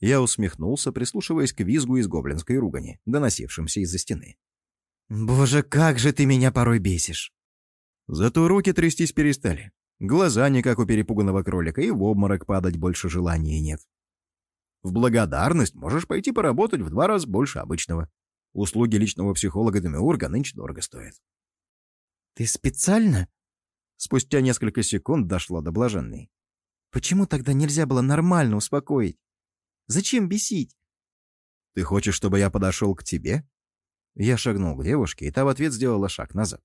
Я усмехнулся, прислушиваясь к визгу из гоблинской ругани, доносившимся из-за стены. «Боже, как же ты меня порой бесишь!» Зато руки трястись перестали. Глаза не как у перепуганного кролика, и в обморок падать больше желания нет. В благодарность можешь пойти поработать в два раза больше обычного. Услуги личного психолога Демиурга нынче дорого стоят. «Ты специально?» Спустя несколько секунд дошло до блаженной. «Почему тогда нельзя было нормально успокоить? Зачем бесить?» «Ты хочешь, чтобы я подошел к тебе?» Я шагнул к девушке, и та в ответ сделала шаг назад.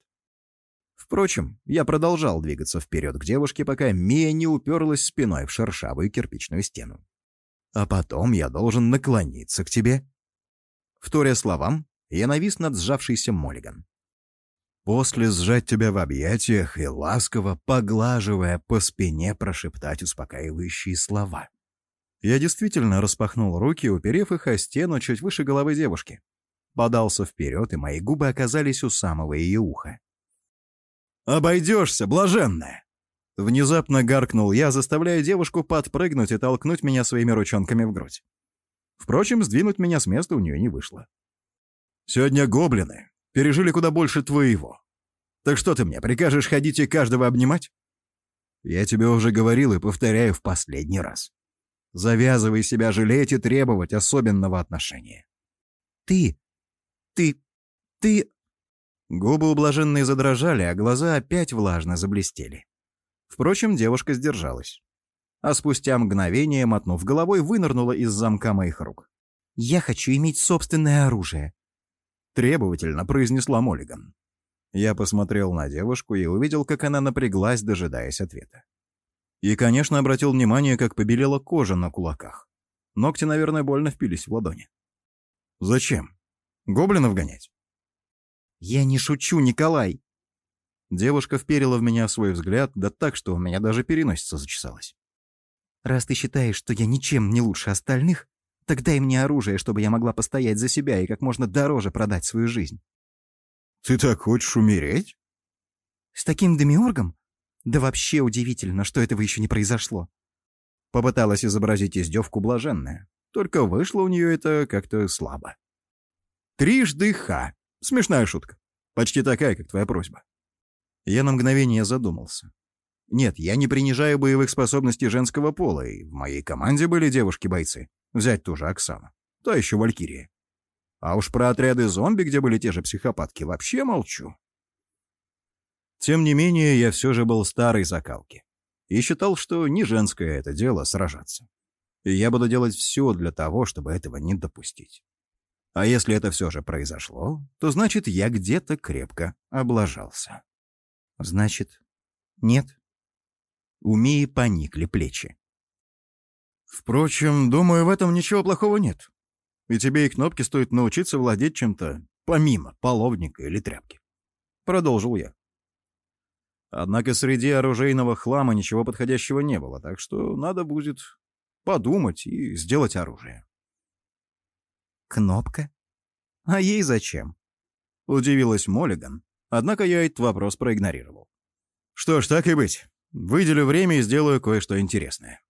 Впрочем, я продолжал двигаться вперед к девушке, пока Мия не уперлась спиной в шершавую кирпичную стену. «А потом я должен наклониться к тебе». Вторя словам, я навис над сжавшейся Моллиган. После сжать тебя в объятиях и ласково, поглаживая по спине, прошептать успокаивающие слова. Я действительно распахнул руки, уперев их о стену чуть выше головы девушки. Подался вперед, и мои губы оказались у самого ее уха. «Обойдешься, блаженная!» Внезапно гаркнул я, заставляя девушку подпрыгнуть и толкнуть меня своими ручонками в грудь. Впрочем, сдвинуть меня с места у нее не вышло. «Сегодня гоблины пережили куда больше твоего. Так что ты мне, прикажешь ходить и каждого обнимать?» «Я тебе уже говорил и повторяю в последний раз. Завязывай себя жалеть и требовать особенного отношения». «Ты... ты... ты...» Губы ублаженные задрожали, а глаза опять влажно заблестели. Впрочем, девушка сдержалась. А спустя мгновение, мотнув головой, вынырнула из замка моих рук. «Я хочу иметь собственное оружие», — требовательно произнесла Моллиган. Я посмотрел на девушку и увидел, как она напряглась, дожидаясь ответа. И, конечно, обратил внимание, как побелела кожа на кулаках. Ногти, наверное, больно впились в ладони. «Зачем? Гоблинов гонять?» «Я не шучу, Николай!» Девушка вперила в меня свой взгляд, да так, что у меня даже переносица зачесалась. «Раз ты считаешь, что я ничем не лучше остальных, так дай мне оружие, чтобы я могла постоять за себя и как можно дороже продать свою жизнь». «Ты так хочешь умереть?» «С таким демиургом? Да вообще удивительно, что этого еще не произошло». Попыталась изобразить издевку блаженная, только вышло у нее это как-то слабо. «Трижды ха!» Смешная шутка. Почти такая, как твоя просьба. Я на мгновение задумался. Нет, я не принижаю боевых способностей женского пола, и в моей команде были девушки-бойцы. Взять ту же Оксану. Та еще Валькирия. А уж про отряды зомби, где были те же психопатки, вообще молчу. Тем не менее, я все же был старой закалки. И считал, что не женское это дело сражаться. И я буду делать все для того, чтобы этого не допустить. А если это все же произошло, то значит, я где-то крепко облажался. Значит, нет? У Мии поникли плечи. Впрочем, думаю, в этом ничего плохого нет. И тебе и кнопки стоит научиться владеть чем-то помимо половника или тряпки. Продолжил я. Однако среди оружейного хлама ничего подходящего не было, так что надо будет подумать и сделать оружие. Кнопка? А ей зачем? Удивилась Моллиган, однако я этот вопрос проигнорировал. Что ж, так и быть. Выделю время и сделаю кое-что интересное.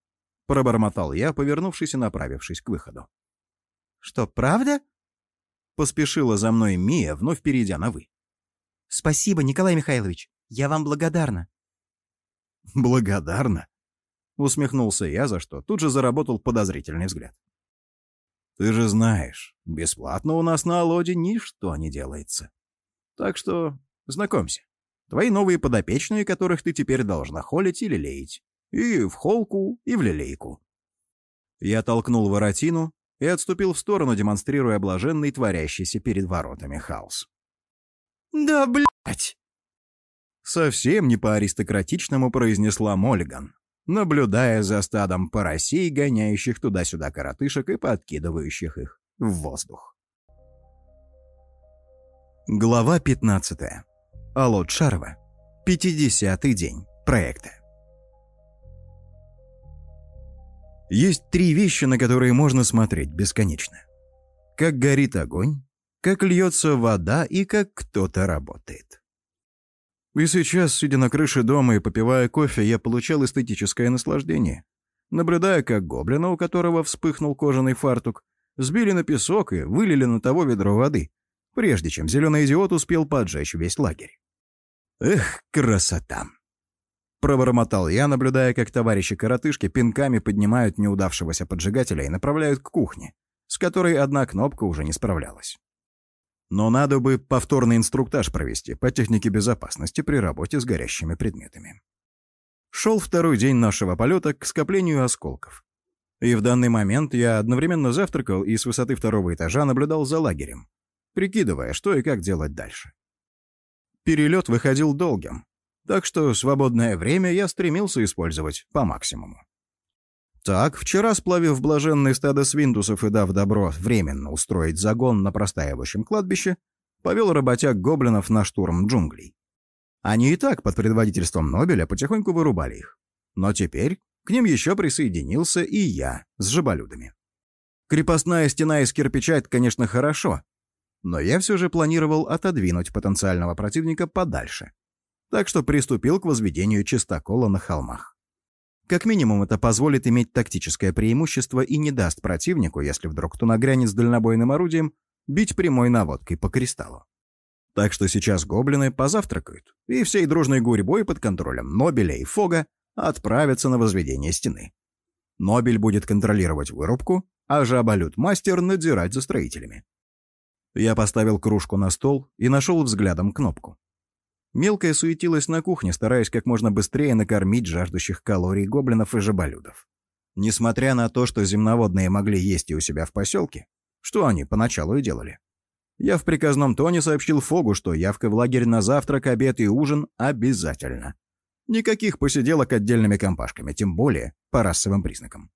Пробормотал я, повернувшись и направившись к выходу. Что, правда? Поспешила за мной Мия, вновь перейдя на «вы». «Спасибо, Николай Михайлович. Я вам благодарна». «Благодарна?» Усмехнулся я, за что тут же заработал подозрительный взгляд. Ты же знаешь, бесплатно у нас на Алоде ничто не делается. Так что знакомься. Твои новые подопечные, которых ты теперь должна холить или леять. И в холку, и в лилейку. Я толкнул воротину и отступил в сторону, демонстрируя блаженный творящийся перед воротами хаос. «Да, блядь!» Совсем не по-аристократичному произнесла Мольган, наблюдая за стадом поросей, гоняющих туда-сюда коротышек и подкидывающих их в воздух. Глава 15. Алот Шарова. 50-й день проекта. Есть три вещи, на которые можно смотреть бесконечно. Как горит огонь, как льется вода и как кто-то работает. И сейчас, сидя на крыше дома и попивая кофе, я получал эстетическое наслаждение. наблюдая, как гоблина, у которого вспыхнул кожаный фартук, сбили на песок и вылили на того ведро воды, прежде чем зеленый идиот успел поджечь весь лагерь. «Эх, красота!» Пробормотал я, наблюдая, как товарищи-коротышки пинками поднимают неудавшегося поджигателя и направляют к кухне, с которой одна кнопка уже не справлялась. Но надо бы повторный инструктаж провести по технике безопасности при работе с горящими предметами. Шел второй день нашего полета к скоплению осколков. И в данный момент я одновременно завтракал и с высоты второго этажа наблюдал за лагерем, прикидывая, что и как делать дальше. Перелет выходил долгим, так что свободное время я стремился использовать по максимуму. Так, вчера, сплавив блаженный стадо свинтусов и дав добро временно устроить загон на простаивающем кладбище, повел работяг гоблинов на штурм джунглей. Они и так под предводительством Нобеля потихоньку вырубали их. Но теперь к ним еще присоединился и я с жаболюдами. Крепостная стена из кирпича — конечно, хорошо, но я все же планировал отодвинуть потенциального противника подальше. Так что приступил к возведению чистокола на холмах. Как минимум, это позволит иметь тактическое преимущество и не даст противнику, если вдруг кто нагрянет с дальнобойным орудием, бить прямой наводкой по кристаллу. Так что сейчас гоблины позавтракают, и всей дружной гурьбой под контролем Нобеля и Фога отправятся на возведение стены. Нобель будет контролировать вырубку, а жаболют-мастер надзирать за строителями. Я поставил кружку на стол и нашел взглядом кнопку. Мелкая суетилась на кухне, стараясь как можно быстрее накормить жаждущих калорий гоблинов и жаболюдов. Несмотря на то, что земноводные могли есть и у себя в поселке, что они поначалу и делали. Я в приказном тоне сообщил Фогу, что явка в лагерь на завтрак, обед и ужин обязательно. Никаких посиделок отдельными компашками, тем более по расовым признакам.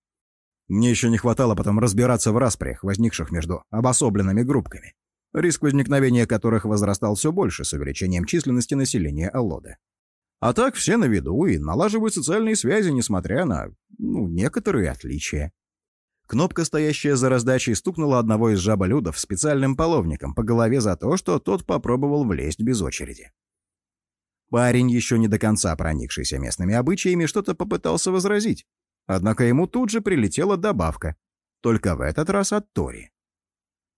Мне еще не хватало потом разбираться в распрях, возникших между обособленными группками риск возникновения которых возрастал все больше с увеличением численности населения Аллода. А так все на виду и налаживают социальные связи, несмотря на, ну, некоторые отличия. Кнопка, стоящая за раздачей, стукнула одного из жаболюдов специальным половником по голове за то, что тот попробовал влезть без очереди. Парень, еще не до конца проникшийся местными обычаями, что-то попытался возразить. Однако ему тут же прилетела добавка, только в этот раз от Тори.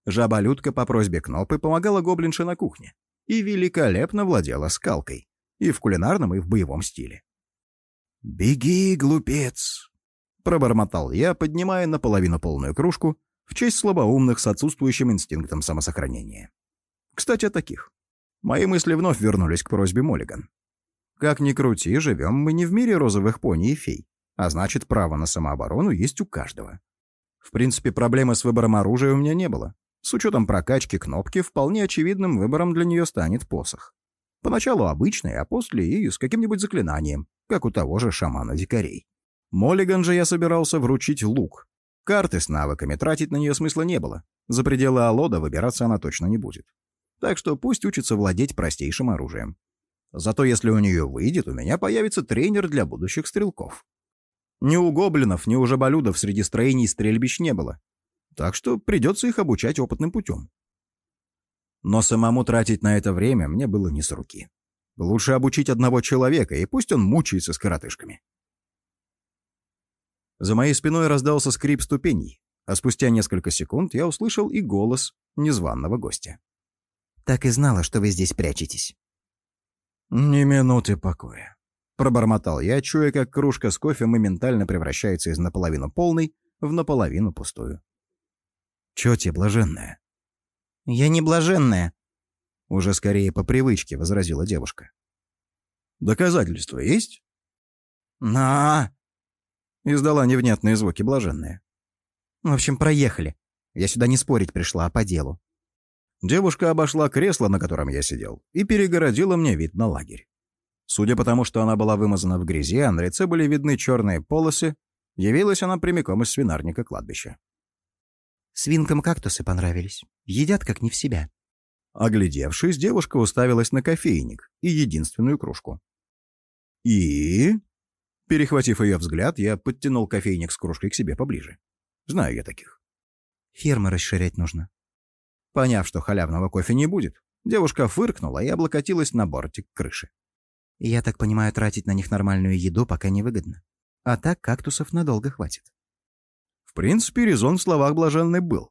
Жаба-людка по просьбе Кнопы помогала гоблинше на кухне и великолепно владела скалкой и в кулинарном, и в боевом стиле. «Беги, глупец!» — пробормотал я, поднимая наполовину полную кружку в честь слабоумных с отсутствующим инстинктом самосохранения. Кстати, о таких. Мои мысли вновь вернулись к просьбе Моллиган. Как ни крути, живем мы не в мире розовых пони и фей, а значит, право на самооборону есть у каждого. В принципе, проблемы с выбором оружия у меня не было. С учетом прокачки кнопки, вполне очевидным выбором для нее станет посох. Поначалу обычный, а после и с каким-нибудь заклинанием, как у того же шамана-дикарей. Моллиган же я собирался вручить лук. Карты с навыками тратить на нее смысла не было. За пределы Алода выбираться она точно не будет. Так что пусть учится владеть простейшим оружием. Зато если у нее выйдет, у меня появится тренер для будущих стрелков. Ни у гоблинов, ни у жаболюдов среди строений стрельбищ не было, так что придется их обучать опытным путем. Но самому тратить на это время мне было не с руки. Лучше обучить одного человека, и пусть он мучается с коротышками. За моей спиной раздался скрип ступеней, а спустя несколько секунд я услышал и голос незваного гостя. «Так и знала, что вы здесь прячетесь». «Ни минуты покоя», — пробормотал я, чуя, как кружка с кофе моментально превращается из наполовину полной в наполовину пустую. Чё тебе, блаженная?» «Я не блаженная», — уже скорее по привычке возразила девушка. «Доказательства есть?» «На!» — издала невнятные звуки блаженная. «В общем, проехали. Я сюда не спорить пришла, а по делу». Девушка обошла кресло, на котором я сидел, и перегородила мне вид на лагерь. Судя по тому, что она была вымазана в грязи, а на лице были видны черные полосы, явилась она прямиком из свинарника кладбища. Свинкам кактусы понравились. Едят как не в себя. Оглядевшись, девушка уставилась на кофейник и единственную кружку. «И...» Перехватив ее взгляд, я подтянул кофейник с кружкой к себе поближе. Знаю я таких. Фермы расширять нужно. Поняв, что халявного кофе не будет, девушка фыркнула и облокотилась на бортик крыши. Я так понимаю, тратить на них нормальную еду пока невыгодно. А так кактусов надолго хватит. Принципе, резон в словах блаженный был.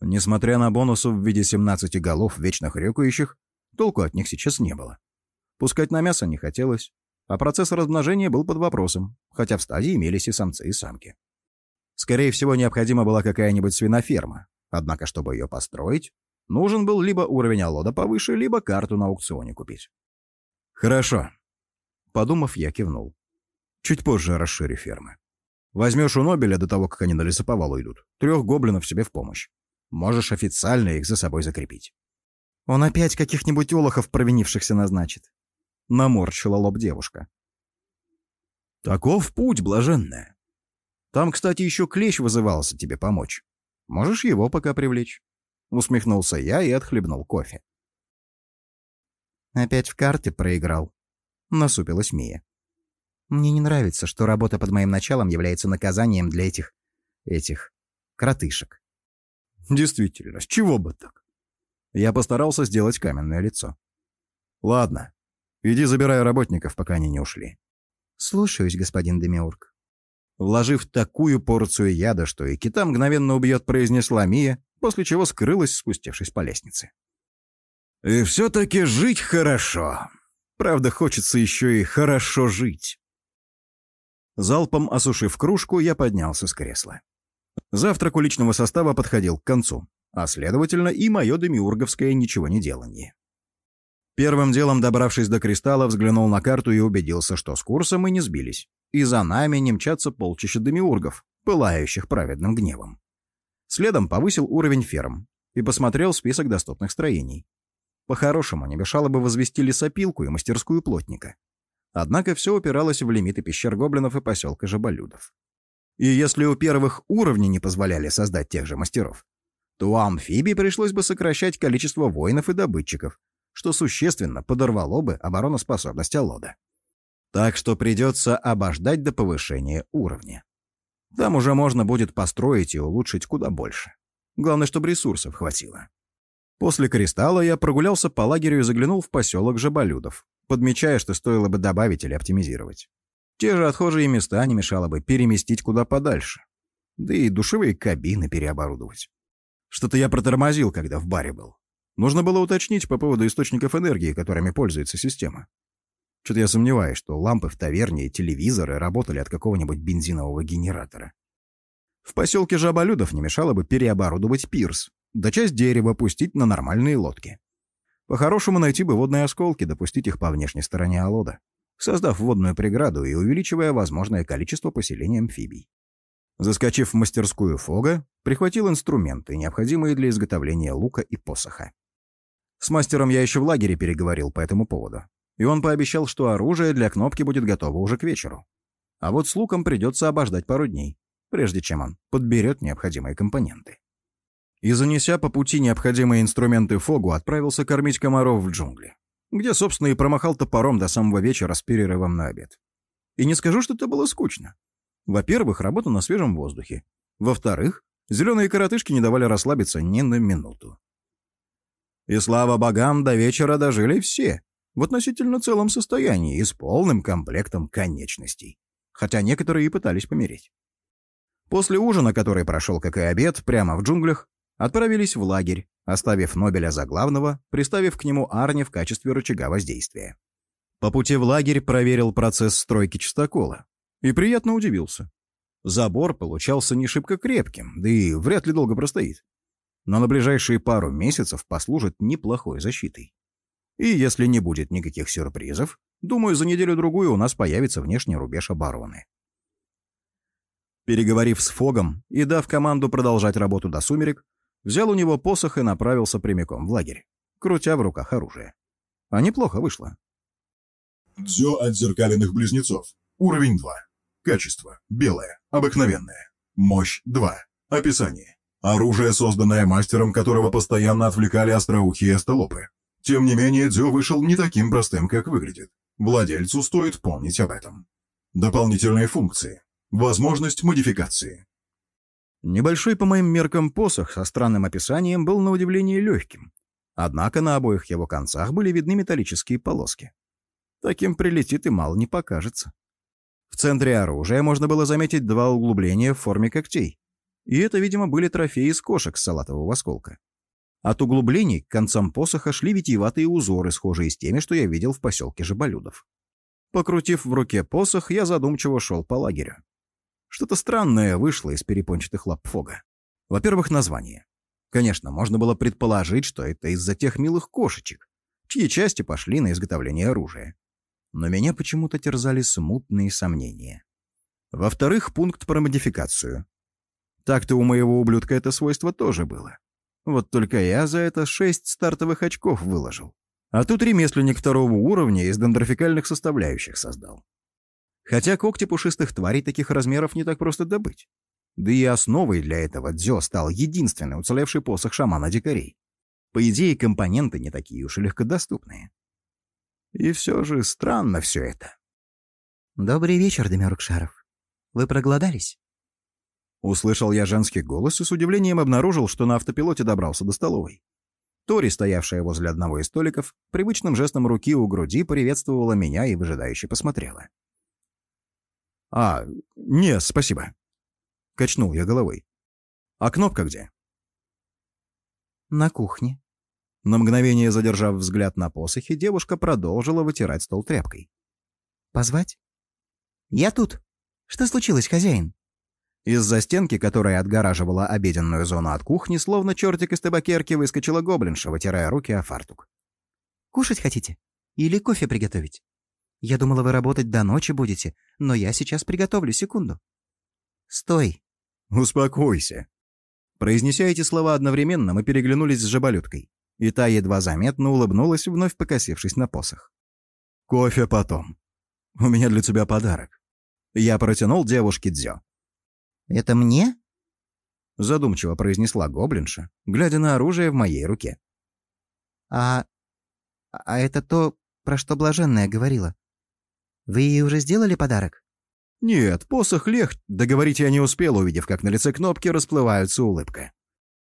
Несмотря на бонусы в виде 17 голов вечно хрюкающих, толку от них сейчас не было. Пускать на мясо не хотелось, а процесс размножения был под вопросом, хотя в стадии имелись и самцы, и самки. Скорее всего, необходима была какая-нибудь свиноферма, однако, чтобы ее построить, нужен был либо уровень алода повыше, либо карту на аукционе купить. «Хорошо», — подумав, я кивнул. «Чуть позже расшири фермы. Возьмешь у Нобеля до того, как они на лесоповал идут, трех гоблинов себе в помощь. Можешь официально их за собой закрепить». «Он опять каких-нибудь олохов провинившихся назначит», — наморщила лоб девушка. «Таков путь, блаженная. Там, кстати, еще клещ вызывался тебе помочь. Можешь его пока привлечь». Усмехнулся я и отхлебнул кофе. «Опять в карты проиграл», — насупилась Мия. «Мне не нравится, что работа под моим началом является наказанием для этих... этих... кротышек». «Действительно, с чего бы так?» Я постарался сделать каменное лицо. «Ладно, иди забирай работников, пока они не ушли». «Слушаюсь, господин Демиург». Вложив такую порцию яда, что и кита мгновенно убьет, произнесла Мия, после чего скрылась, спустившись по лестнице. «И все-таки жить хорошо. Правда, хочется еще и хорошо жить». Залпом осушив кружку, я поднялся с кресла. Завтрак у личного состава подходил к концу, а, следовательно, и мое демиурговское ничего не делание. Первым делом, добравшись до кристалла, взглянул на карту и убедился, что с курса мы не сбились, и за нами не мчатся полчища демиургов, пылающих праведным гневом. Следом повысил уровень ферм и посмотрел список доступных строений. По-хорошему, не мешало бы возвести лесопилку и мастерскую плотника. Однако все упиралось в лимиты пещер гоблинов и поселка жаболюдов. И если у первых уровней не позволяли создать тех же мастеров, то у амфибий пришлось бы сокращать количество воинов и добытчиков, что существенно подорвало бы обороноспособность Алода. Так что придется обождать до повышения уровня. Там уже можно будет построить и улучшить куда больше. Главное, чтобы ресурсов хватило. После кристалла я прогулялся по лагерю и заглянул в поселок Жаболюдов, подмечая, что стоило бы добавить или оптимизировать. Те же отхожие места не мешало бы переместить куда подальше. Да и душевые кабины переоборудовать. Что-то я протормозил, когда в баре был. Нужно было уточнить по поводу источников энергии, которыми пользуется система. Что-то я сомневаюсь, что лампы в таверне и телевизоры работали от какого-нибудь бензинового генератора. В поселке Жаболюдов не мешало бы переоборудовать пирс, да часть дерева пустить на нормальные лодки. По-хорошему найти бы водные осколки, допустить их по внешней стороне Алода, создав водную преграду и увеличивая возможное количество поселений амфибий. Заскочив в мастерскую Фога, прихватил инструменты, необходимые для изготовления лука и посоха. С мастером я еще в лагере переговорил по этому поводу и он пообещал, что оружие для кнопки будет готово уже к вечеру. А вот с луком придется обождать пару дней, прежде чем он подберет необходимые компоненты. И занеся по пути необходимые инструменты Фогу, отправился кормить комаров в джунгли, где, собственно, и промахал топором до самого вечера с перерывом на обед. И не скажу, что это было скучно. Во-первых, работа на свежем воздухе. Во-вторых, зеленые коротышки не давали расслабиться ни на минуту. И слава богам, до вечера дожили все, в относительно целом состоянии и с полным комплектом конечностей, хотя некоторые и пытались помереть. После ужина, который прошел как и обед, прямо в джунглях, отправились в лагерь, оставив Нобеля за главного, приставив к нему Арни в качестве рычага воздействия. По пути в лагерь проверил процесс стройки чистокола и приятно удивился. Забор получался не шибко крепким, да и вряд ли долго простоит. Но на ближайшие пару месяцев послужит неплохой защитой. И если не будет никаких сюрпризов, думаю, за неделю-другую у нас появится внешний рубеж обороны. Переговорив с Фогом и дав команду продолжать работу до сумерек, взял у него посох и направился прямиком в лагерь, крутя в руках оружие. А неплохо вышло. Дзё от зеркаленных близнецов. Уровень 2. Качество. Белое. Обыкновенное. Мощь 2. Описание. Оружие, созданное мастером, которого постоянно отвлекали остроухие остолопы. Тем не менее, Дзё вышел не таким простым, как выглядит. Владельцу стоит помнить об этом. Дополнительные функции. Возможность модификации. Небольшой по моим меркам посох со странным описанием был на удивление легким. Однако на обоих его концах были видны металлические полоски. Таким прилетит и мало не покажется. В центре оружия можно было заметить два углубления в форме когтей. И это, видимо, были трофеи из кошек с салатового осколка. От углублений к концам посоха шли витиеватые узоры, схожие с теми, что я видел в поселке Жаболюдов. Покрутив в руке посох, я задумчиво шел по лагерю. Что-то странное вышло из перепончатых лап Фога. Во-первых, название. Конечно, можно было предположить, что это из-за тех милых кошечек, чьи части пошли на изготовление оружия. Но меня почему-то терзали смутные сомнения. Во-вторых, пункт про модификацию. Так-то у моего ублюдка это свойство тоже было. Вот только я за это шесть стартовых очков выложил. А тут ремесленник второго уровня из дендрофикальных составляющих создал. Хотя когти пушистых тварей таких размеров не так просто добыть. Да и основой для этого дзё стал единственный уцелевший посох шамана дикарей. По идее, компоненты не такие уж и легкодоступные. И все же странно все это. «Добрый вечер, Демиург Шаров. Вы проголодались?» Услышал я женский голос и с удивлением обнаружил, что на автопилоте добрался до столовой. Тори, стоявшая возле одного из столиков, привычным жестом руки у груди приветствовала меня и выжидающе посмотрела. «А, нет, спасибо», — качнул я головой. «А кнопка где?» «На кухне». На мгновение задержав взгляд на посохе, девушка продолжила вытирать стол тряпкой. «Позвать?» «Я тут. Что случилось, хозяин?» Из-за стенки, которая отгораживала обеденную зону от кухни, словно чертик из табакерки выскочила гоблинша, вытирая руки о фартук. «Кушать хотите? Или кофе приготовить? Я думала, вы работать до ночи будете, но я сейчас приготовлю, секунду». «Стой!» «Успокойся!» Произнеся эти слова одновременно, мы переглянулись с жаболюткой, и та едва заметно улыбнулась, вновь покосившись на посох. «Кофе потом. У меня для тебя подарок». Я протянул девушке дзё. «Это мне?» Задумчиво произнесла гоблинша, глядя на оружие в моей руке. «А... а это то, про что блаженная говорила. Вы ей уже сделали подарок?» «Нет, посох лег, договорить я не успел, увидев, как на лице кнопки расплывается улыбка.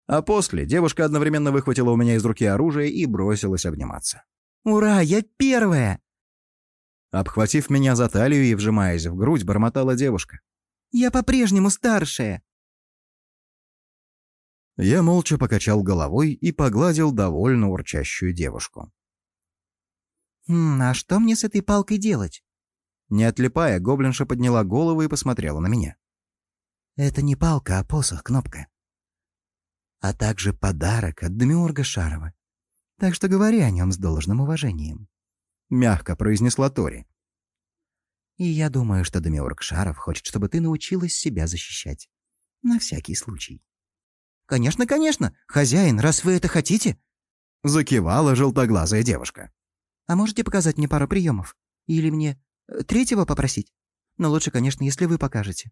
А после девушка одновременно выхватила у меня из руки оружие и бросилась обниматься. «Ура, я первая!» Обхватив меня за талию и вжимаясь в грудь, бормотала девушка. Я по-прежнему старшая!» Я молча покачал головой и погладил довольно урчащую девушку. «Хм, а что мне с этой палкой делать?» Не отлипая, гоблинша подняла голову и посмотрела на меня. «Это не палка, а посох, кнопка. А также подарок от Демиурга Шарова. Так что говори о нем с должным уважением», — мягко произнесла Тори. И я думаю, что Демиург Шаров хочет, чтобы ты научилась себя защищать. На всякий случай. «Конечно, конечно! Хозяин, раз вы это хотите!» Закивала желтоглазая девушка. «А можете показать мне пару приемов? Или мне третьего попросить? Но лучше, конечно, если вы покажете».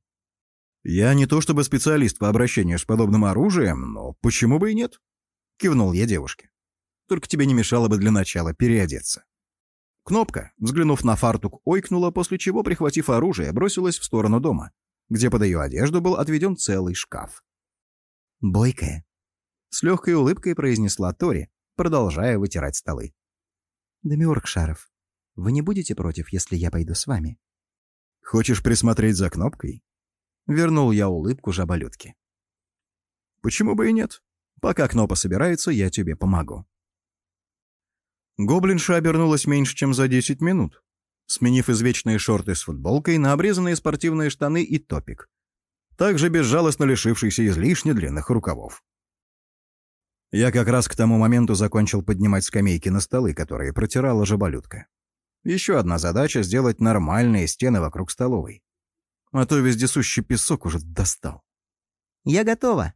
«Я не то чтобы специалист по обращению с подобным оружием, но почему бы и нет?» Кивнул я девушке. «Только тебе не мешало бы для начала переодеться». Кнопка, взглянув на фартук, ойкнула, после чего, прихватив оружие, бросилась в сторону дома, где под ее одежду был отведен целый шкаф. «Бойкая», — с легкой улыбкой произнесла Тори, продолжая вытирать столы. «Демиург Шаров, вы не будете против, если я пойду с вами?» «Хочешь присмотреть за кнопкой?» Вернул я улыбку жаболютки. «Почему бы и нет? Пока Кнопа собирается, я тебе помогу». Гоблинша обернулась меньше, чем за 10 минут, сменив извечные шорты с футболкой на обрезанные спортивные штаны и топик, также безжалостно лишившийся излишне длинных рукавов. Я как раз к тому моменту закончил поднимать скамейки на столы, которые протирала жаболютка. Еще одна задача — сделать нормальные стены вокруг столовой. А то вездесущий песок уже достал. «Я готова!»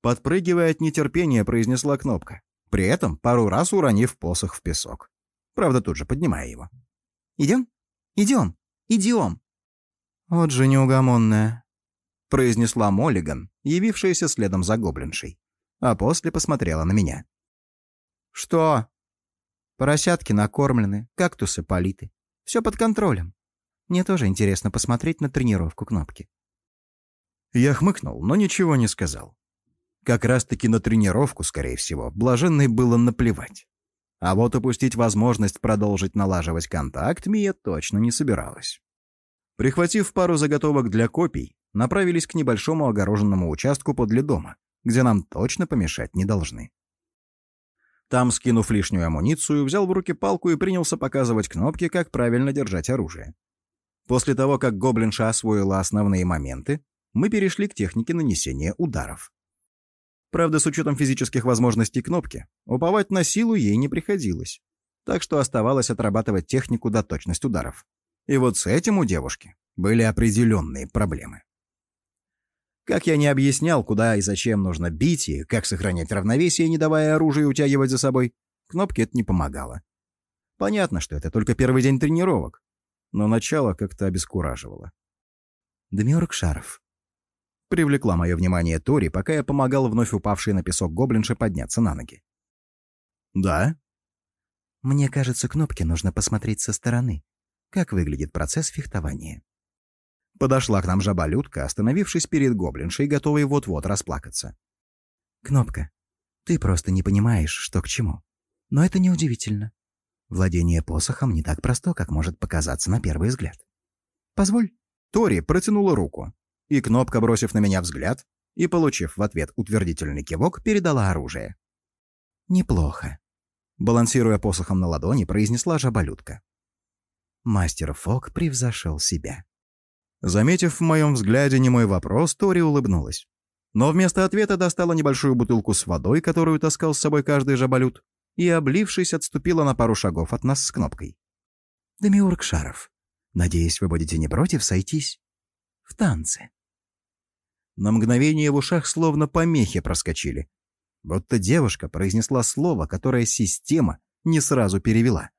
Подпрыгивая от нетерпения, произнесла кнопка при этом пару раз уронив посох в песок. Правда, тут же поднимая его. «Идем? Идем! Идем!» «Вот же неугомонная», — произнесла Моллиган, явившаяся следом за гоблиншей, а после посмотрела на меня. «Что?» «Поросятки накормлены, кактусы политы. Все под контролем. Мне тоже интересно посмотреть на тренировку кнопки». Я хмыкнул, но ничего не сказал. Как раз-таки на тренировку, скорее всего, блаженной было наплевать. А вот упустить возможность продолжить налаживать контакт Мия точно не собиралась. Прихватив пару заготовок для копий, направились к небольшому огороженному участку подле дома, где нам точно помешать не должны. Там, скинув лишнюю амуницию, взял в руки палку и принялся показывать кнопки, как правильно держать оружие. После того, как гоблинша освоила основные моменты, мы перешли к технике нанесения ударов. Правда, с учетом физических возможностей кнопки, уповать на силу ей не приходилось, так что оставалось отрабатывать технику до точность ударов. И вот с этим у девушки были определенные проблемы. Как я не объяснял, куда и зачем нужно бить, и как сохранять равновесие, не давая оружию утягивать за собой, кнопке это не помогало. Понятно, что это только первый день тренировок, но начало как-то обескураживало. Демиург Шаров. Привлекла мое внимание Тори, пока я помогал вновь упавшей на песок гоблинше подняться на ноги. «Да?» «Мне кажется, кнопке нужно посмотреть со стороны. Как выглядит процесс фехтования?» Подошла к нам жаба-людка, остановившись перед гоблиншей, готовой вот-вот расплакаться. «Кнопка, ты просто не понимаешь, что к чему. Но это неудивительно. Владение посохом не так просто, как может показаться на первый взгляд. Позволь». Тори протянула руку, и кнопка, бросив на меня взгляд и получив в ответ утвердительный кивок, передала оружие. «Неплохо», — балансируя посохом на ладони, произнесла жаболютка. Мастер Фок превзошел себя. Заметив в моем взгляде немой вопрос, Тори улыбнулась. Но вместо ответа достала небольшую бутылку с водой, которую таскал с собой каждый жаболют, и, облившись, отступила на пару шагов от нас с кнопкой. «Демиург Шаров, надеюсь, вы будете не против сойтись в танце?» На мгновение в ушах словно помехи проскочили. Будто девушка произнесла слово, которое система не сразу перевела.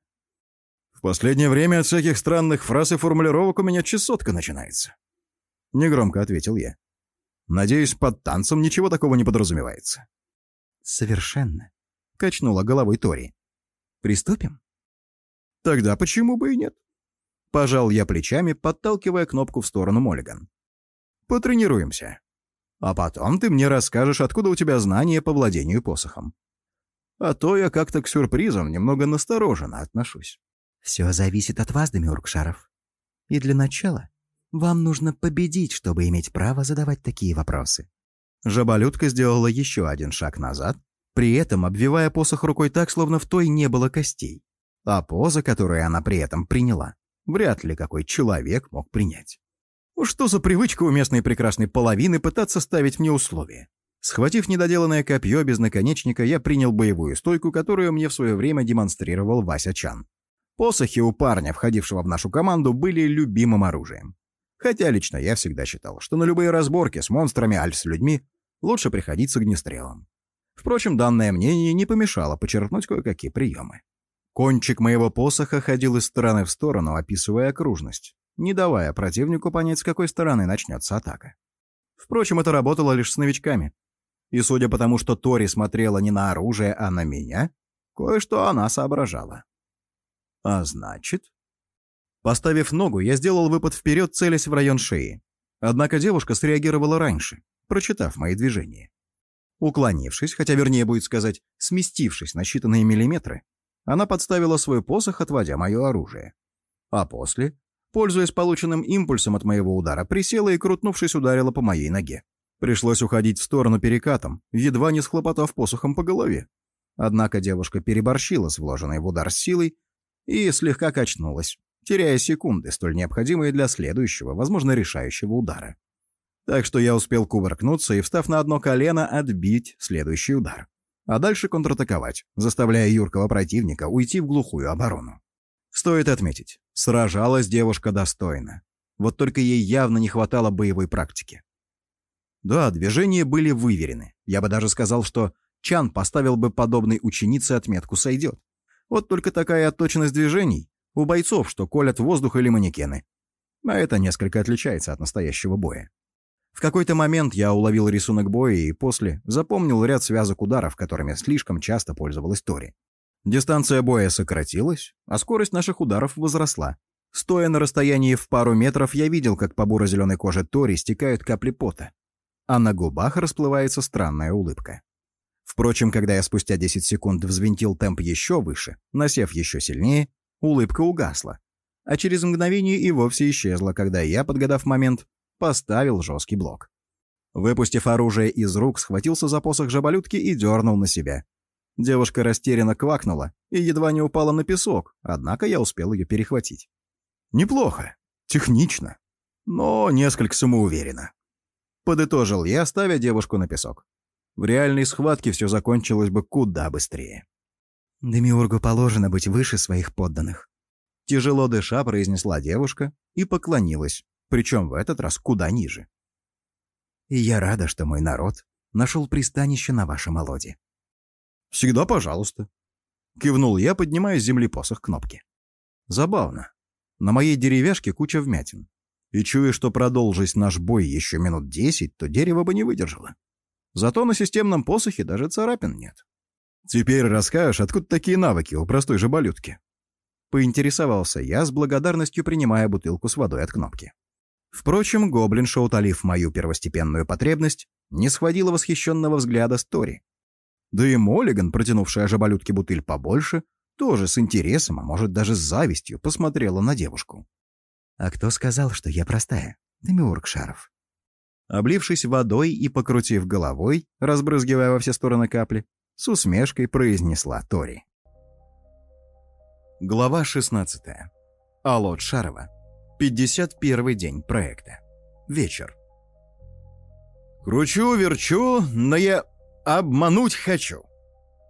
В последнее время от всяких странных фраз и формулировок у меня чесотка начинается. Негромко ответил я. Надеюсь, под танцем ничего такого не подразумевается. Совершенно. Качнула головой Тори. Приступим? Тогда почему бы и нет? Пожал я плечами, подталкивая кнопку в сторону Моллиган. Потренируемся. А потом ты мне расскажешь, откуда у тебя знания по владению посохом. А то я как-то к сюрпризам немного настороженно отношусь. Все зависит от вас, Демиург Шаров. И для начала вам нужно победить, чтобы иметь право задавать такие вопросы. Жаболютка сделала еще один шаг назад, при этом обвивая посох рукой так, словно в той не было костей. А поза, которую она при этом приняла, вряд ли какой человек мог принять. Что за привычка у местной прекрасной половины пытаться ставить мне условия? Схватив недоделанное копье без наконечника, я принял боевую стойку, которую мне в свое время демонстрировал Вася Чан. Посохи у парня, входившего в нашу команду, были любимым оружием. Хотя лично я всегда считал, что на любые разборки с монстрами, аль с людьми, лучше приходить с огнестрелом. Впрочем, данное мнение не помешало почерпнуть кое-какие приемы. Кончик моего посоха ходил из стороны в сторону, описывая окружность, не давая противнику понять, с какой стороны начнется атака. Впрочем, это работало лишь с новичками. И судя по тому, что Тори смотрела не на оружие, а на меня, кое-что она соображала. А значит... Поставив ногу, я сделал выпад вперед, целясь в район шеи. Однако девушка среагировала раньше, прочитав мои движения. Уклонившись, хотя вернее будет сказать, сместившись на считанные миллиметры, она подставила свой посох, отводя мое оружие. А после, пользуясь полученным импульсом от моего удара, присела и, крутнувшись, ударила по моей ноге. Пришлось уходить в сторону перекатом, едва не схлопотав посохом по голове. Однако девушка переборщила с вложенной в удар силой и слегка качнулась, теряя секунды, столь необходимые для следующего, возможно, решающего удара. Так что я успел кувыркнуться и, встав на одно колено, отбить следующий удар. А дальше контратаковать, заставляя юркого противника уйти в глухую оборону. Стоит отметить, сражалась девушка достойно. Вот только ей явно не хватало боевой практики. Да, движения были выверены. Я бы даже сказал, что Чан поставил бы подобной ученице отметку «сойдет». Вот только такая отточенность движений у бойцов, что колят воздух или манекены. А это несколько отличается от настоящего боя. В какой-то момент я уловил рисунок боя и после запомнил ряд связок ударов, которыми слишком часто пользовалась Тори. Дистанция боя сократилась, а скорость наших ударов возросла. Стоя на расстоянии в пару метров, я видел, как по буро-зеленой коже Тори стекают капли пота, а на губах расплывается странная улыбка. Впрочем, когда я спустя 10 секунд взвинтил темп еще выше, насев еще сильнее, улыбка угасла. а через мгновение и вовсе исчезла, когда я, подгадав момент, поставил жесткий блок. Выпустив оружие из рук, схватился за посох жаболютки и дернул на себя. Девушка растерянно квакнула и едва не упала на песок, однако я успел ее перехватить. Неплохо, технично, но несколько самоуверенно. Подытожил я, ставя девушку на песок. В реальной схватке все закончилось бы куда быстрее. «Демиургу положено быть выше своих подданных», Тяжело дыша произнесла девушка и поклонилась, причем в этот раз куда ниже. «И я рада, что мой народ нашел пристанище на вашем Алоде». «Всегда пожалуйста», — кивнул я, поднимая с земли посох кнопки. «Забавно. На моей деревяшке куча вмятин. И чуя, что продолжись наш бой еще минут десять, то дерево бы не выдержало. Зато на системном посохе даже царапин нет. Теперь расскажешь, откуда такие навыки у простой же болютки?» Поинтересовался я, с благодарностью принимая бутылку с водой от кнопки. Впрочем, гоблинша, утолив мою первостепенную потребность, не схватила восхищенного взгляда Стори. Да и Моллиган, протянувшая жаболютке бутыль побольше, тоже с интересом, а может даже с завистью, посмотрела на девушку. «А кто сказал, что я простая? Демиург Шаров». Облившись водой и покрутив головой, разбрызгивая во все стороны капли, с усмешкой произнесла Тори. Глава 16. Алот Шарова. 51 день проекта. Вечер. Кручу-верчу, но я обмануть хочу.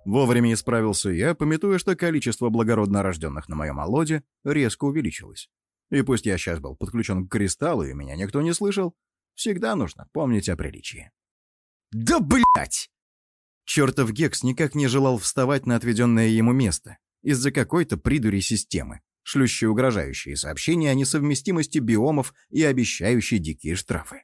Вовремя исправился я, пометуя, что количество благородно рожденных на моем Алоде резко увеличилось. И пусть я сейчас был подключен к кристаллу и меня никто не слышал, всегда нужно помнить о приличии. «Да блять!» Чертов Гекс никак не желал вставать на отведенное ему место, из-за какой-то придури системы, шлющей угрожающие сообщения о несовместимости биомов и обещающей дикие штрафы.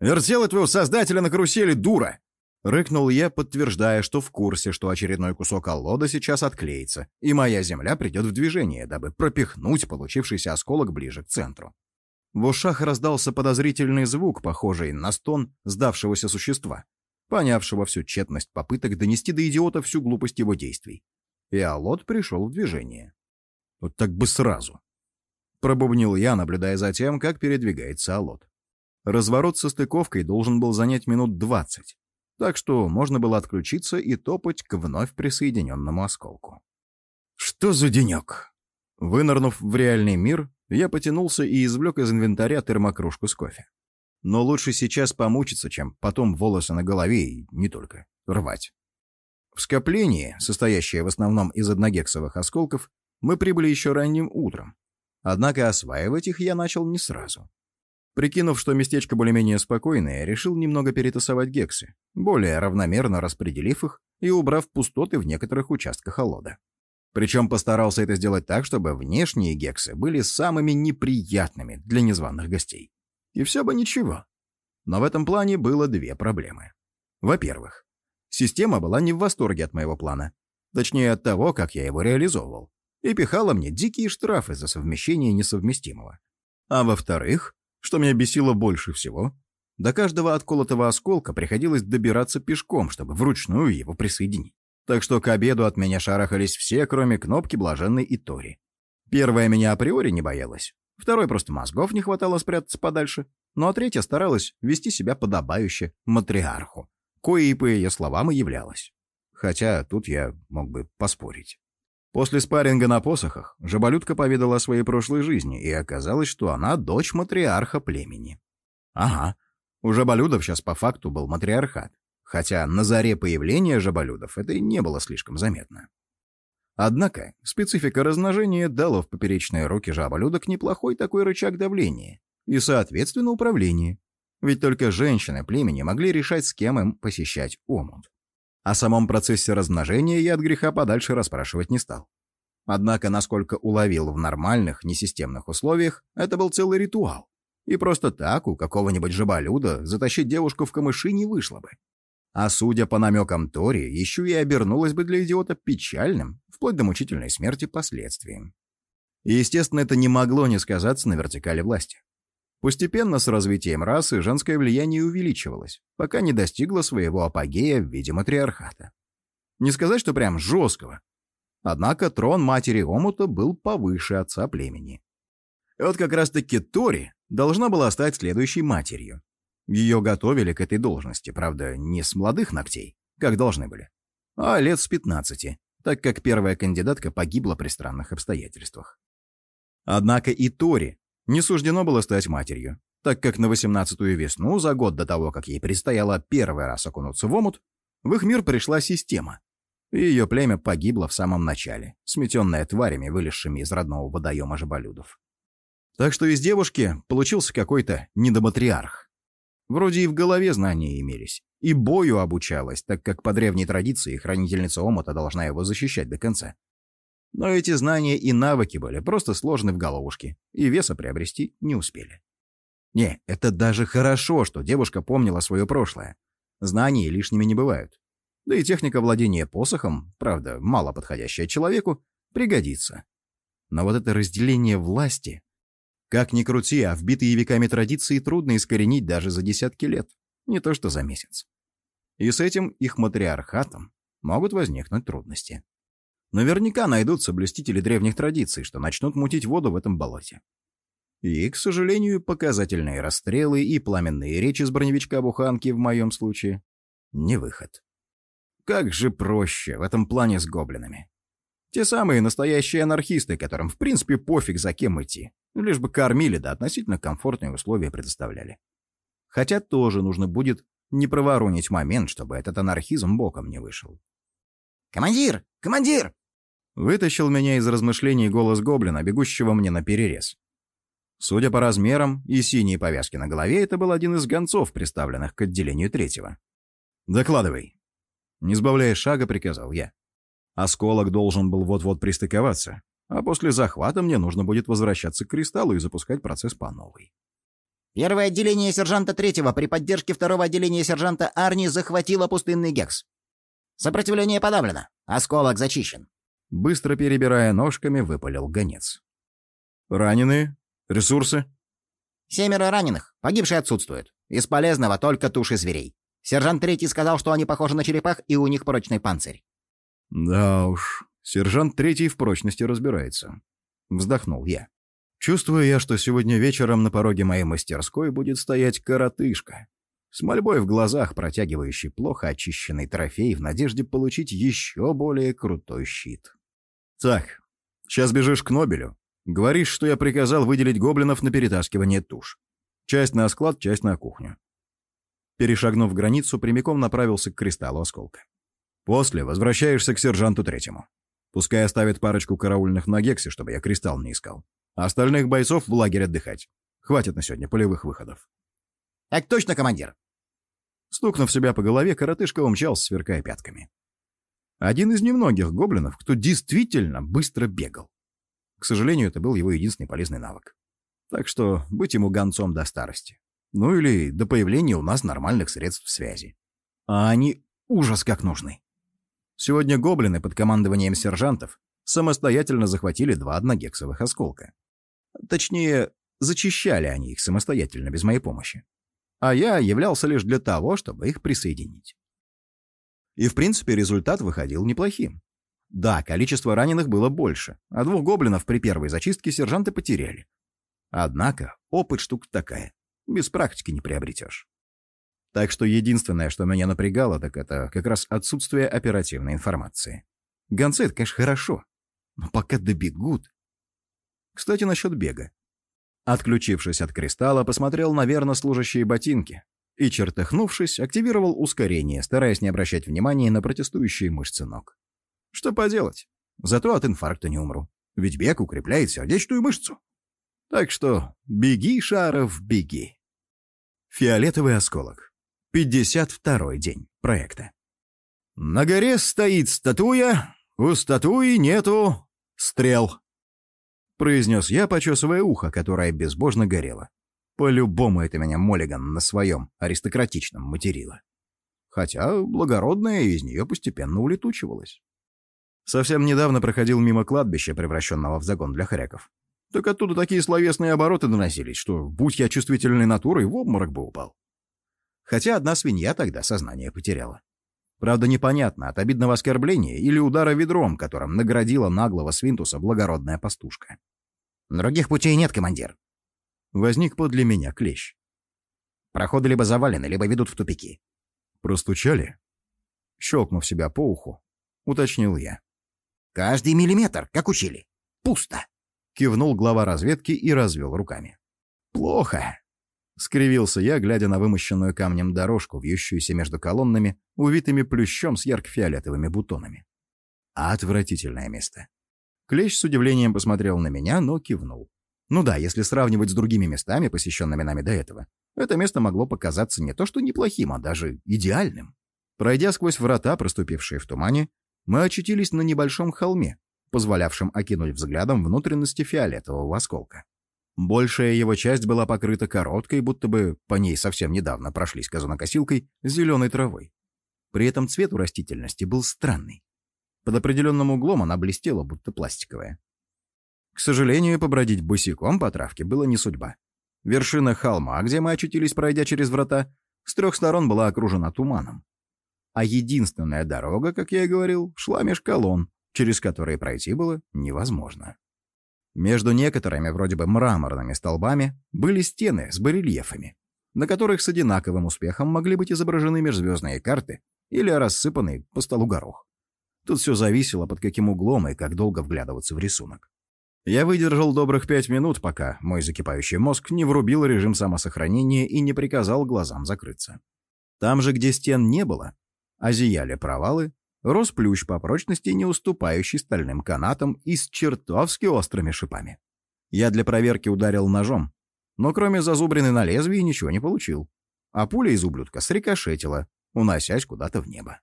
«Вертела твоего создателя на карусели, дура!» Рыкнул я, подтверждая, что в курсе, что очередной кусок аллода сейчас отклеится, и моя земля придет в движение, дабы пропихнуть получившийся осколок ближе к центру. В ушах раздался подозрительный звук, похожий на стон сдавшегося существа, понявшего всю тщетность попыток донести до идиота всю глупость его действий и Алот пришел в движение. Вот так бы сразу. Пробубнил я, наблюдая за тем, как передвигается Алот. Разворот со стыковкой должен был занять минут двадцать, так что можно было отключиться и топать к вновь присоединенному осколку. Что за денек? Вынырнув в реальный мир, я потянулся и извлек из инвентаря термокружку с кофе. Но лучше сейчас помучиться, чем потом волосы на голове и не только рвать. В скоплении, состоящее в основном из одногексовых осколков, мы прибыли еще ранним утром. Однако осваивать их я начал не сразу. Прикинув, что местечко более-менее спокойное, решил немного перетасовать гексы, более равномерно распределив их и убрав пустоты в некоторых участках холода. Причем постарался это сделать так, чтобы внешние гексы были самыми неприятными для незваных гостей. И все бы ничего. Но в этом плане было две проблемы. Во-первых, Система была не в восторге от моего плана. Точнее, от того, как я его реализовывал. И пихала мне дикие штрафы за совмещение несовместимого. А во-вторых, что меня бесило больше всего, до каждого отколотого осколка приходилось добираться пешком, чтобы вручную его присоединить. Так что к обеду от меня шарахались все, кроме кнопки Блаженной и Тори. Первая меня априори не боялась. Второй просто мозгов не хватало спрятаться подальше. Ну а третья старалась вести себя подобающе матриарху коей, по ее словам, и являлась. Хотя тут я мог бы поспорить. После спарринга на посохах Жаболютка поведала о своей прошлой жизни, и оказалось, что она дочь матриарха племени. Ага, у Жаболюдов сейчас по факту был матриархат, хотя на заре появления Жаболюдов это и не было слишком заметно. Однако специфика размножения дала в поперечные руки жаболюдок неплохой такой рычаг давления и, соответственно, управления, ведь только женщины племени могли решать, с кем им посещать омут. О самом процессе размножения я от греха подальше расспрашивать не стал. Однако, насколько уловил в нормальных, несистемных условиях, это был целый ритуал. И просто так у какого-нибудь жаболюда затащить девушку в камыши не вышло бы. А судя по намекам Тори, еще и обернулось бы для идиота печальным, вплоть до мучительной смерти последствием. И, естественно, это не могло не сказаться на вертикали власти. Постепенно с развитием расы женское влияние увеличивалось, пока не достигло своего апогея в виде матриархата. Не сказать, что прям жесткого. Однако трон матери Омута был повыше отца племени. И вот как раз-таки Тори должна была стать следующей матерью. Ее готовили к этой должности, правда, не с молодых ногтей, как должны были, а лет с 15, так как первая кандидатка погибла при странных обстоятельствах. Однако и Тори не суждено было стать матерью, так как на 18-ю весну, за год до того, как ей предстояло первый раз окунуться в омут, в их мир пришла система. И ее племя погибло в самом начале, сметенное тварями, вылезшими из родного водоема жаболюдов. Так что из девушки получился какой-то недоматриарх. Вроде и в голове знания имелись, и бою обучалась, так как по древней традиции хранительница омута должна его защищать до конца. Но эти знания и навыки были просто сложены в головушке, и веса приобрести не успели. Не, это даже хорошо, что девушка помнила свое прошлое. Знания лишними не бывают. Да и техника владения посохом, правда, мало подходящая человеку, пригодится. Но вот это разделение власти как ни крути, а вбитые веками традиции трудно искоренить даже за десятки лет, не то что за месяц. И с этим их матриархатом могут возникнуть трудности. Наверняка найдутся блюстители древних традиций, что начнут мутить воду в этом болоте. И, к сожалению, показательные расстрелы и пламенные речи с броневичка Буханки в моем случае — не выход. Как же проще в этом плане с гоблинами. Те самые настоящие анархисты, которым в принципе пофиг за кем идти. Лишь бы кормили, да относительно комфортные условия предоставляли. Хотя тоже нужно будет не проворонить момент, чтобы этот анархизм боком не вышел. «Командир! Командир!» Вытащил меня из размышлений голос гоблина, бегущего мне на перерез. Судя по размерам и синей повязке на голове, это был один из гонцов, представленных к отделению третьего. «Докладывай!» Не сбавляя шага, приказал я. Осколок должен был вот-вот пристыковаться, а после захвата мне нужно будет возвращаться к кристаллу и запускать процесс по новой. Первое отделение сержанта третьего при поддержке второго отделения сержанта Арни захватило пустынный гекс. Сопротивление подавлено. Осколок зачищен. Быстро перебирая ножками, выпалил гонец. Раненые? Ресурсы? Семеро раненых. Погибшие отсутствуют. Из полезного только туши зверей. Сержант третий сказал, что они похожи на черепах, и у них прочный панцирь. Да уж, Сержант третий в прочности разбирается. Вздохнул я. Чувствую я, что сегодня вечером на пороге моей мастерской будет стоять коротышка, с мольбой в глазах протягивающий плохо очищенный трофей в надежде получить еще более крутой щит. Так, сейчас бежишь к Нобелю. Говоришь, что я приказал выделить гоблинов на перетаскивание туш. Часть на склад, часть на кухню. Перешагнув границу, прямиком направился к кристаллу осколка. После возвращаешься к сержанту третьему. Пускай оставит парочку караульных на Гексе, чтобы я кристалл не искал. А остальных бойцов в лагерь отдыхать. Хватит на сегодня полевых выходов. Так точно, командир. Стукнув себя по голове, коротышка умчался, сверкая пятками. Один из немногих гоблинов, кто действительно быстро бегал. К сожалению, это был его единственный полезный навык. Так что быть ему гонцом до старости. Ну или до появления у нас нормальных средств связи. А они ужас как нужны. Сегодня гоблины под командованием сержантов самостоятельно захватили два одногексовых осколка. Точнее, зачищали они их самостоятельно, без моей помощи. А я являлся лишь для того, чтобы их присоединить. И, в принципе, результат выходил неплохим. Да, количество раненых было больше, а двух гоблинов при первой зачистке сержанты потеряли. Однако опыт штука такая, без практики не приобретешь. Так что единственное, что меня напрягало, так это как раз отсутствие оперативной информации. Гонцы — это, конечно, хорошо, но пока добегут... Кстати, насчет бега. Отключившись от кристалла, посмотрел на верно служащие ботинки и, чертыхнувшись, активировал ускорение, стараясь не обращать внимания на протестующие мышцы ног. Что поделать? Зато от инфаркта не умру. Ведь бег укрепляет сердечную мышцу. Так что беги, Шаров, беги. Фиолетовый осколок. 52-й день проекта. На горе стоит статуя, у статуи нету стрел. Произнес я, почесывая ухо, которое безбожно горело. По-любому это меня Моллиган на своем аристократичном материла. Хотя благородная из нее постепенно улетучивалась. Совсем недавно проходил мимо кладбища, превращенного в загон для хряков. Так оттуда такие словесные обороты доносились, что, будь я чувствительной натурой, в обморок бы упал хотя одна свинья тогда сознание потеряла. Правда, непонятно, от обидного оскорбления или удара ведром, которым наградила наглого свинтуса благородная пастушка. «Других путей нет, командир». Возник подле меня клещ. Проходы либо завалены, либо ведут в тупики. «Простучали?» Щелкнув себя по уху, уточнил я. «Каждый миллиметр, как учили. Пусто!» Кивнул глава разведки и развел руками. «Плохо!» — скривился я, глядя на вымощенную камнем дорожку, вьющуюся между колоннами, увитыми плющом с ярко-фиолетовыми бутонами. Отвратительное место. Клещ с удивлением посмотрел на меня, но кивнул. Ну да, если сравнивать с другими местами, посещенными нами до этого, это место могло показаться не то что неплохим, а даже идеальным. Пройдя сквозь врата, проступившие в тумане, мы очутились на небольшом холме, позволявшем окинуть взглядом внутренности фиолетового осколка. Большая его часть была покрыта короткой, будто бы по ней совсем недавно прошлись газонокосилкой, зеленой травой. При этом цвет у растительности был странный. Под определенным углом она блестела, будто пластиковая. К сожалению, побродить босиком по травке было не судьба. Вершина холма, где мы очутились, пройдя через врата, с трех сторон была окружена туманом. А единственная дорога, как я и говорил, шла меж колонн, через которые пройти было невозможно. Между некоторыми, вроде бы мраморными столбами, были стены с барельефами, на которых с одинаковым успехом могли быть изображены межзвездные карты или рассыпанный по столу горох. Тут все зависело, под каким углом и как долго вглядываться в рисунок. Я выдержал добрых пять минут, пока мой закипающий мозг не врубил режим самосохранения и не приказал глазам закрыться. Там же, где стен не было, а зияли провалы, рос плющ по прочности, не уступающий стальным канатам и с чертовски острыми шипами. Я для проверки ударил ножом, но кроме зазубрины на лезвии ничего не получил. А пуля из ублюдка срикошетила, уносясь куда-то в небо.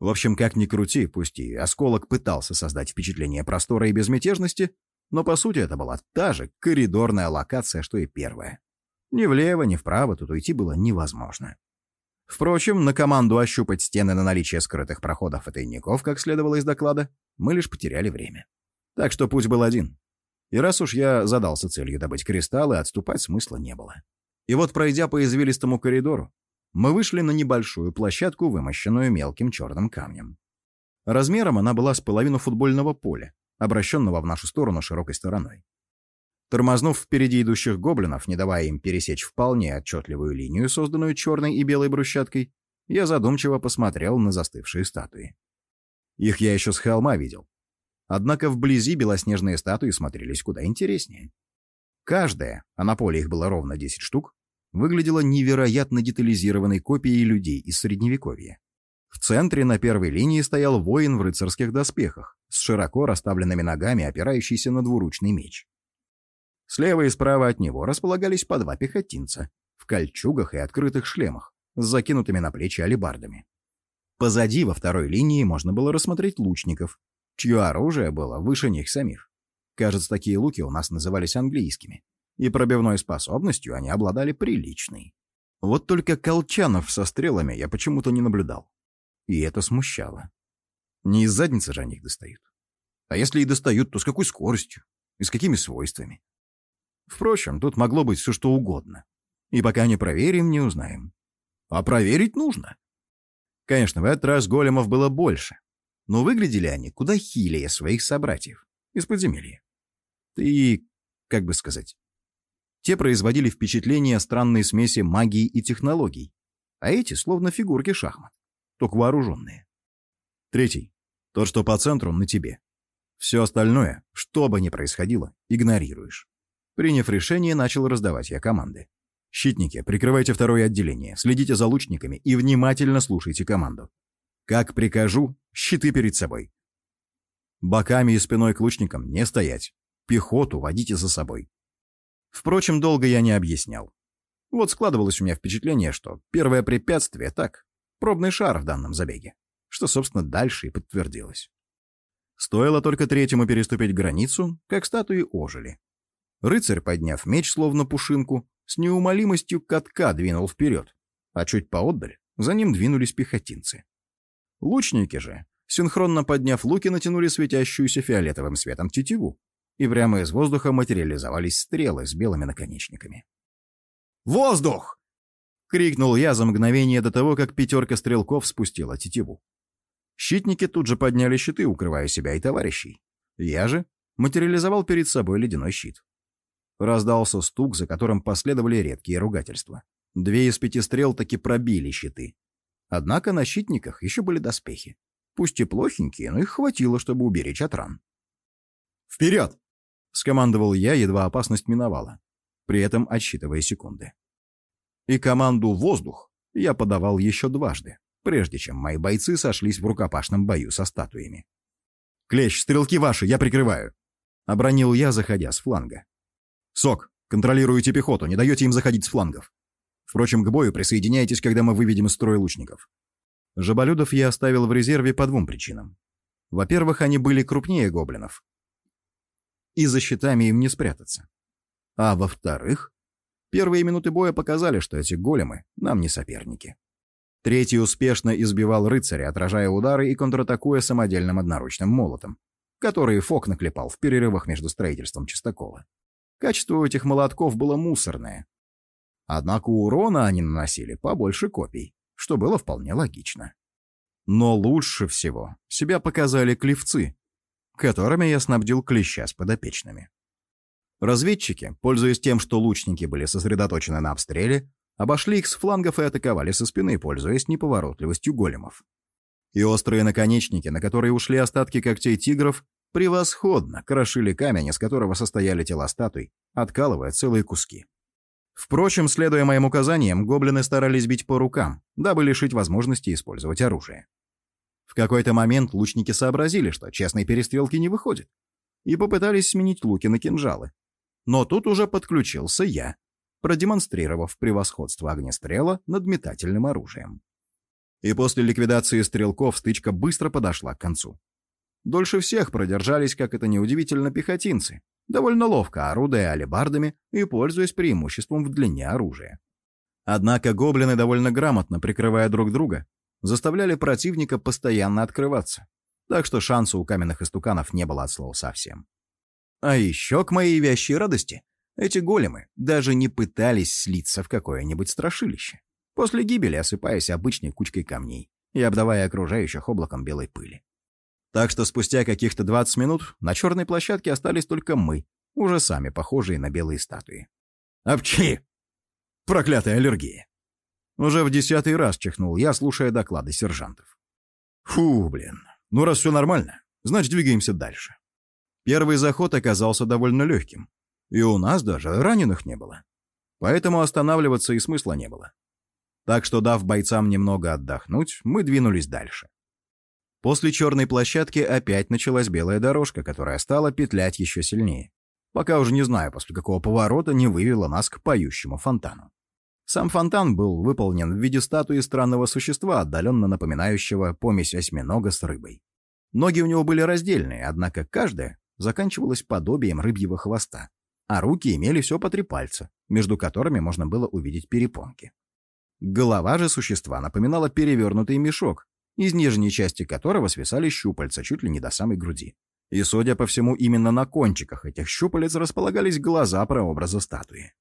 В общем, как ни крути, пусть и осколок пытался создать впечатление простора и безмятежности, но по сути это была та же коридорная локация, что и первая. Ни влево, ни вправо тут уйти было невозможно. Впрочем, на команду ощупать стены на наличие скрытых проходов и тайников, как следовало из доклада, мы лишь потеряли время. Так что путь был один. И раз уж я задался целью добыть кристаллы, отступать смысла не было. И вот, пройдя по извилистому коридору, мы вышли на небольшую площадку, вымощенную мелким черным камнем. Размером она была с половину футбольного поля, обращенного в нашу сторону широкой стороной. Тормознув впереди идущих гоблинов, не давая им пересечь вполне отчетливую линию, созданную черной и белой брусчаткой, я задумчиво посмотрел на застывшие статуи. Их я еще с холма видел. Однако вблизи белоснежные статуи смотрелись куда интереснее. Каждая, а на поле их было ровно 10 штук, выглядела невероятно детализированной копией людей из Средневековья. В центре на первой линии стоял воин в рыцарских доспехах, с широко расставленными ногами, опирающийся на двуручный меч. Слева и справа от него располагались по два пехотинца в кольчугах и открытых шлемах с закинутыми на плечи алебардами. Позади, во второй линии, можно было рассмотреть лучников, чье оружие было выше них самих. Кажется, такие луки у нас назывались английскими, и пробивной способностью они обладали приличной. Вот только колчанов со стрелами я почему-то не наблюдал. И это смущало. Не из задницы же они их достают. А если и достают, то с какой скоростью? И с какими свойствами? Впрочем, тут могло быть все что угодно. И пока не проверим, не узнаем. А проверить нужно. Конечно, в этот раз големов было больше, но выглядели они куда хилее своих собратьев из подземелья. И, как бы сказать, те производили впечатление странной смеси магии и технологий, а эти словно фигурки шахмат, только вооруженные. Третий. Тот, что по центру, на тебе. Все остальное, что бы ни происходило, игнорируешь. Приняв решение, начал раздавать я команды. «Щитники, прикрывайте второе отделение, следите за лучниками и внимательно слушайте команду. Как прикажу, щиты перед собой. Боками и спиной к лучникам не стоять. Пехоту водите за собой». Впрочем, долго я не объяснял. Вот складывалось у меня впечатление, что первое препятствие так, пробный шар в данном забеге, что, собственно, дальше и подтвердилось. Стоило только третьему переступить границу, как статуи ожили. Рыцарь, подняв меч, словно пушинку, с неумолимостью катка двинул вперед, а чуть поотдаль за ним двинулись пехотинцы. Лучники же, синхронно подняв луки, натянули светящуюся фиолетовым светом тетиву, и прямо из воздуха материализовались стрелы с белыми наконечниками. «Воздух!» — крикнул я за мгновение до того, как пятерка стрелков спустила тетиву. Щитники тут же подняли щиты, укрывая себя и товарищей. Я же материализовал перед собой ледяной щит. Раздался стук, за которым последовали редкие ругательства. Две из пяти стрел таки пробили щиты. Однако на щитниках еще были доспехи. Пусть и плохенькие, но их хватило, чтобы уберечь от ран. «Вперед!» — скомандовал я, едва опасность миновала, при этом отсчитывая секунды. И команду «Воздух» я подавал еще дважды, прежде чем мои бойцы сошлись в рукопашном бою со статуями. «Клещ, стрелки ваши, я прикрываю!» — обронил я, заходя с фланга. «Сок, контролируете пехоту, не даете им заходить с флангов. Впрочем, к бою присоединяйтесь, когда мы выведем из строя лучников». Жаболюдов я оставил в резерве по двум причинам. Во-первых, они были крупнее гоблинов. И за щитами им не спрятаться. А во-вторых, первые минуты боя показали, что эти големы нам не соперники. Третий успешно избивал рыцаря, отражая удары и контратакуя самодельным одноручным молотом, который Фок наклепал в перерывах между строительством чистокола. Качество этих молотков было мусорное. Однако урона они наносили побольше копий, что было вполне логично. Но лучше всего себя показали клевцы, которыми я снабдил клеща с подопечными. Разведчики, пользуясь тем, что лучники были сосредоточены на обстреле, обошли их с флангов и атаковали со спины, пользуясь неповоротливостью големов. И острые наконечники, на которые ушли остатки когтей тигров, превосходно крошили камень, из которого состояли тела статуй, откалывая целые куски. Впрочем, следуя моим указаниям, гоблины старались бить по рукам, дабы лишить возможности использовать оружие. В какой-то момент лучники сообразили, что честной перестрелки не выходит, и попытались сменить луки на кинжалы. Но тут уже подключился я, продемонстрировав превосходство огнестрела над метательным оружием. И после ликвидации стрелков стычка быстро подошла к концу. Дольше всех продержались, как это неудивительно, пехотинцы, довольно ловко орудуя алебардами и пользуясь преимуществом в длине оружия. Однако гоблины, довольно грамотно прикрывая друг друга, заставляли противника постоянно открываться, так что шанса у каменных истуканов не было от слова совсем. А еще, к моей вящей радости, эти големы даже не пытались слиться в какое-нибудь страшилище, после гибели осыпаясь обычной кучкой камней и обдавая окружающих облаком белой пыли. Так что спустя каких-то 20 минут на черной площадке остались только мы, уже сами похожие на белые статуи. «Апчхи! Проклятая аллергия!» Уже в десятый раз чихнул я, слушая доклады сержантов. Фу, блин. Ну, раз все нормально, значит, двигаемся дальше. Первый заход оказался довольно легким. И у нас даже раненых не было. Поэтому останавливаться и смысла не было. Так что, дав бойцам немного отдохнуть, мы двинулись дальше. После черной площадки опять началась белая дорожка, которая стала петлять еще сильнее. Пока уже не знаю, после какого поворота не вывела нас к поющему фонтану. Сам фонтан был выполнен в виде статуи странного существа, отдаленно напоминающего помесь осьминога с рыбой. Ноги у него были раздельные, однако каждая заканчивалась подобием рыбьего хвоста, а руки имели все по три пальца, между которыми можно было увидеть перепонки. Голова же существа напоминала перевернутый мешок, из нижней части которого свисали щупальца чуть ли не до самой груди. И, судя по всему, именно на кончиках этих щупалец располагались глаза прообраза статуи.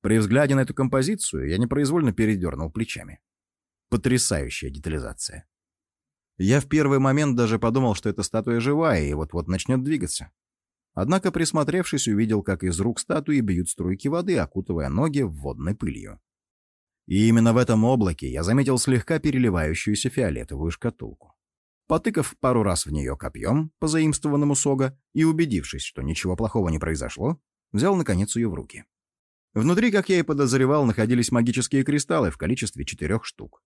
При взгляде на эту композицию я непроизвольно передернул плечами. Потрясающая детализация. Я в первый момент даже подумал, что эта статуя живая и вот-вот начнет двигаться. Однако, присмотревшись, увидел, как из рук статуи бьют струйки воды, окутывая ноги водной пылью. И именно в этом облаке я заметил слегка переливающуюся фиолетовую шкатулку. Потыкав пару раз в нее копьем, позаимствованному сога, и убедившись, что ничего плохого не произошло, взял, наконец, ее в руки. Внутри, как я и подозревал, находились магические кристаллы в количестве четырех штук.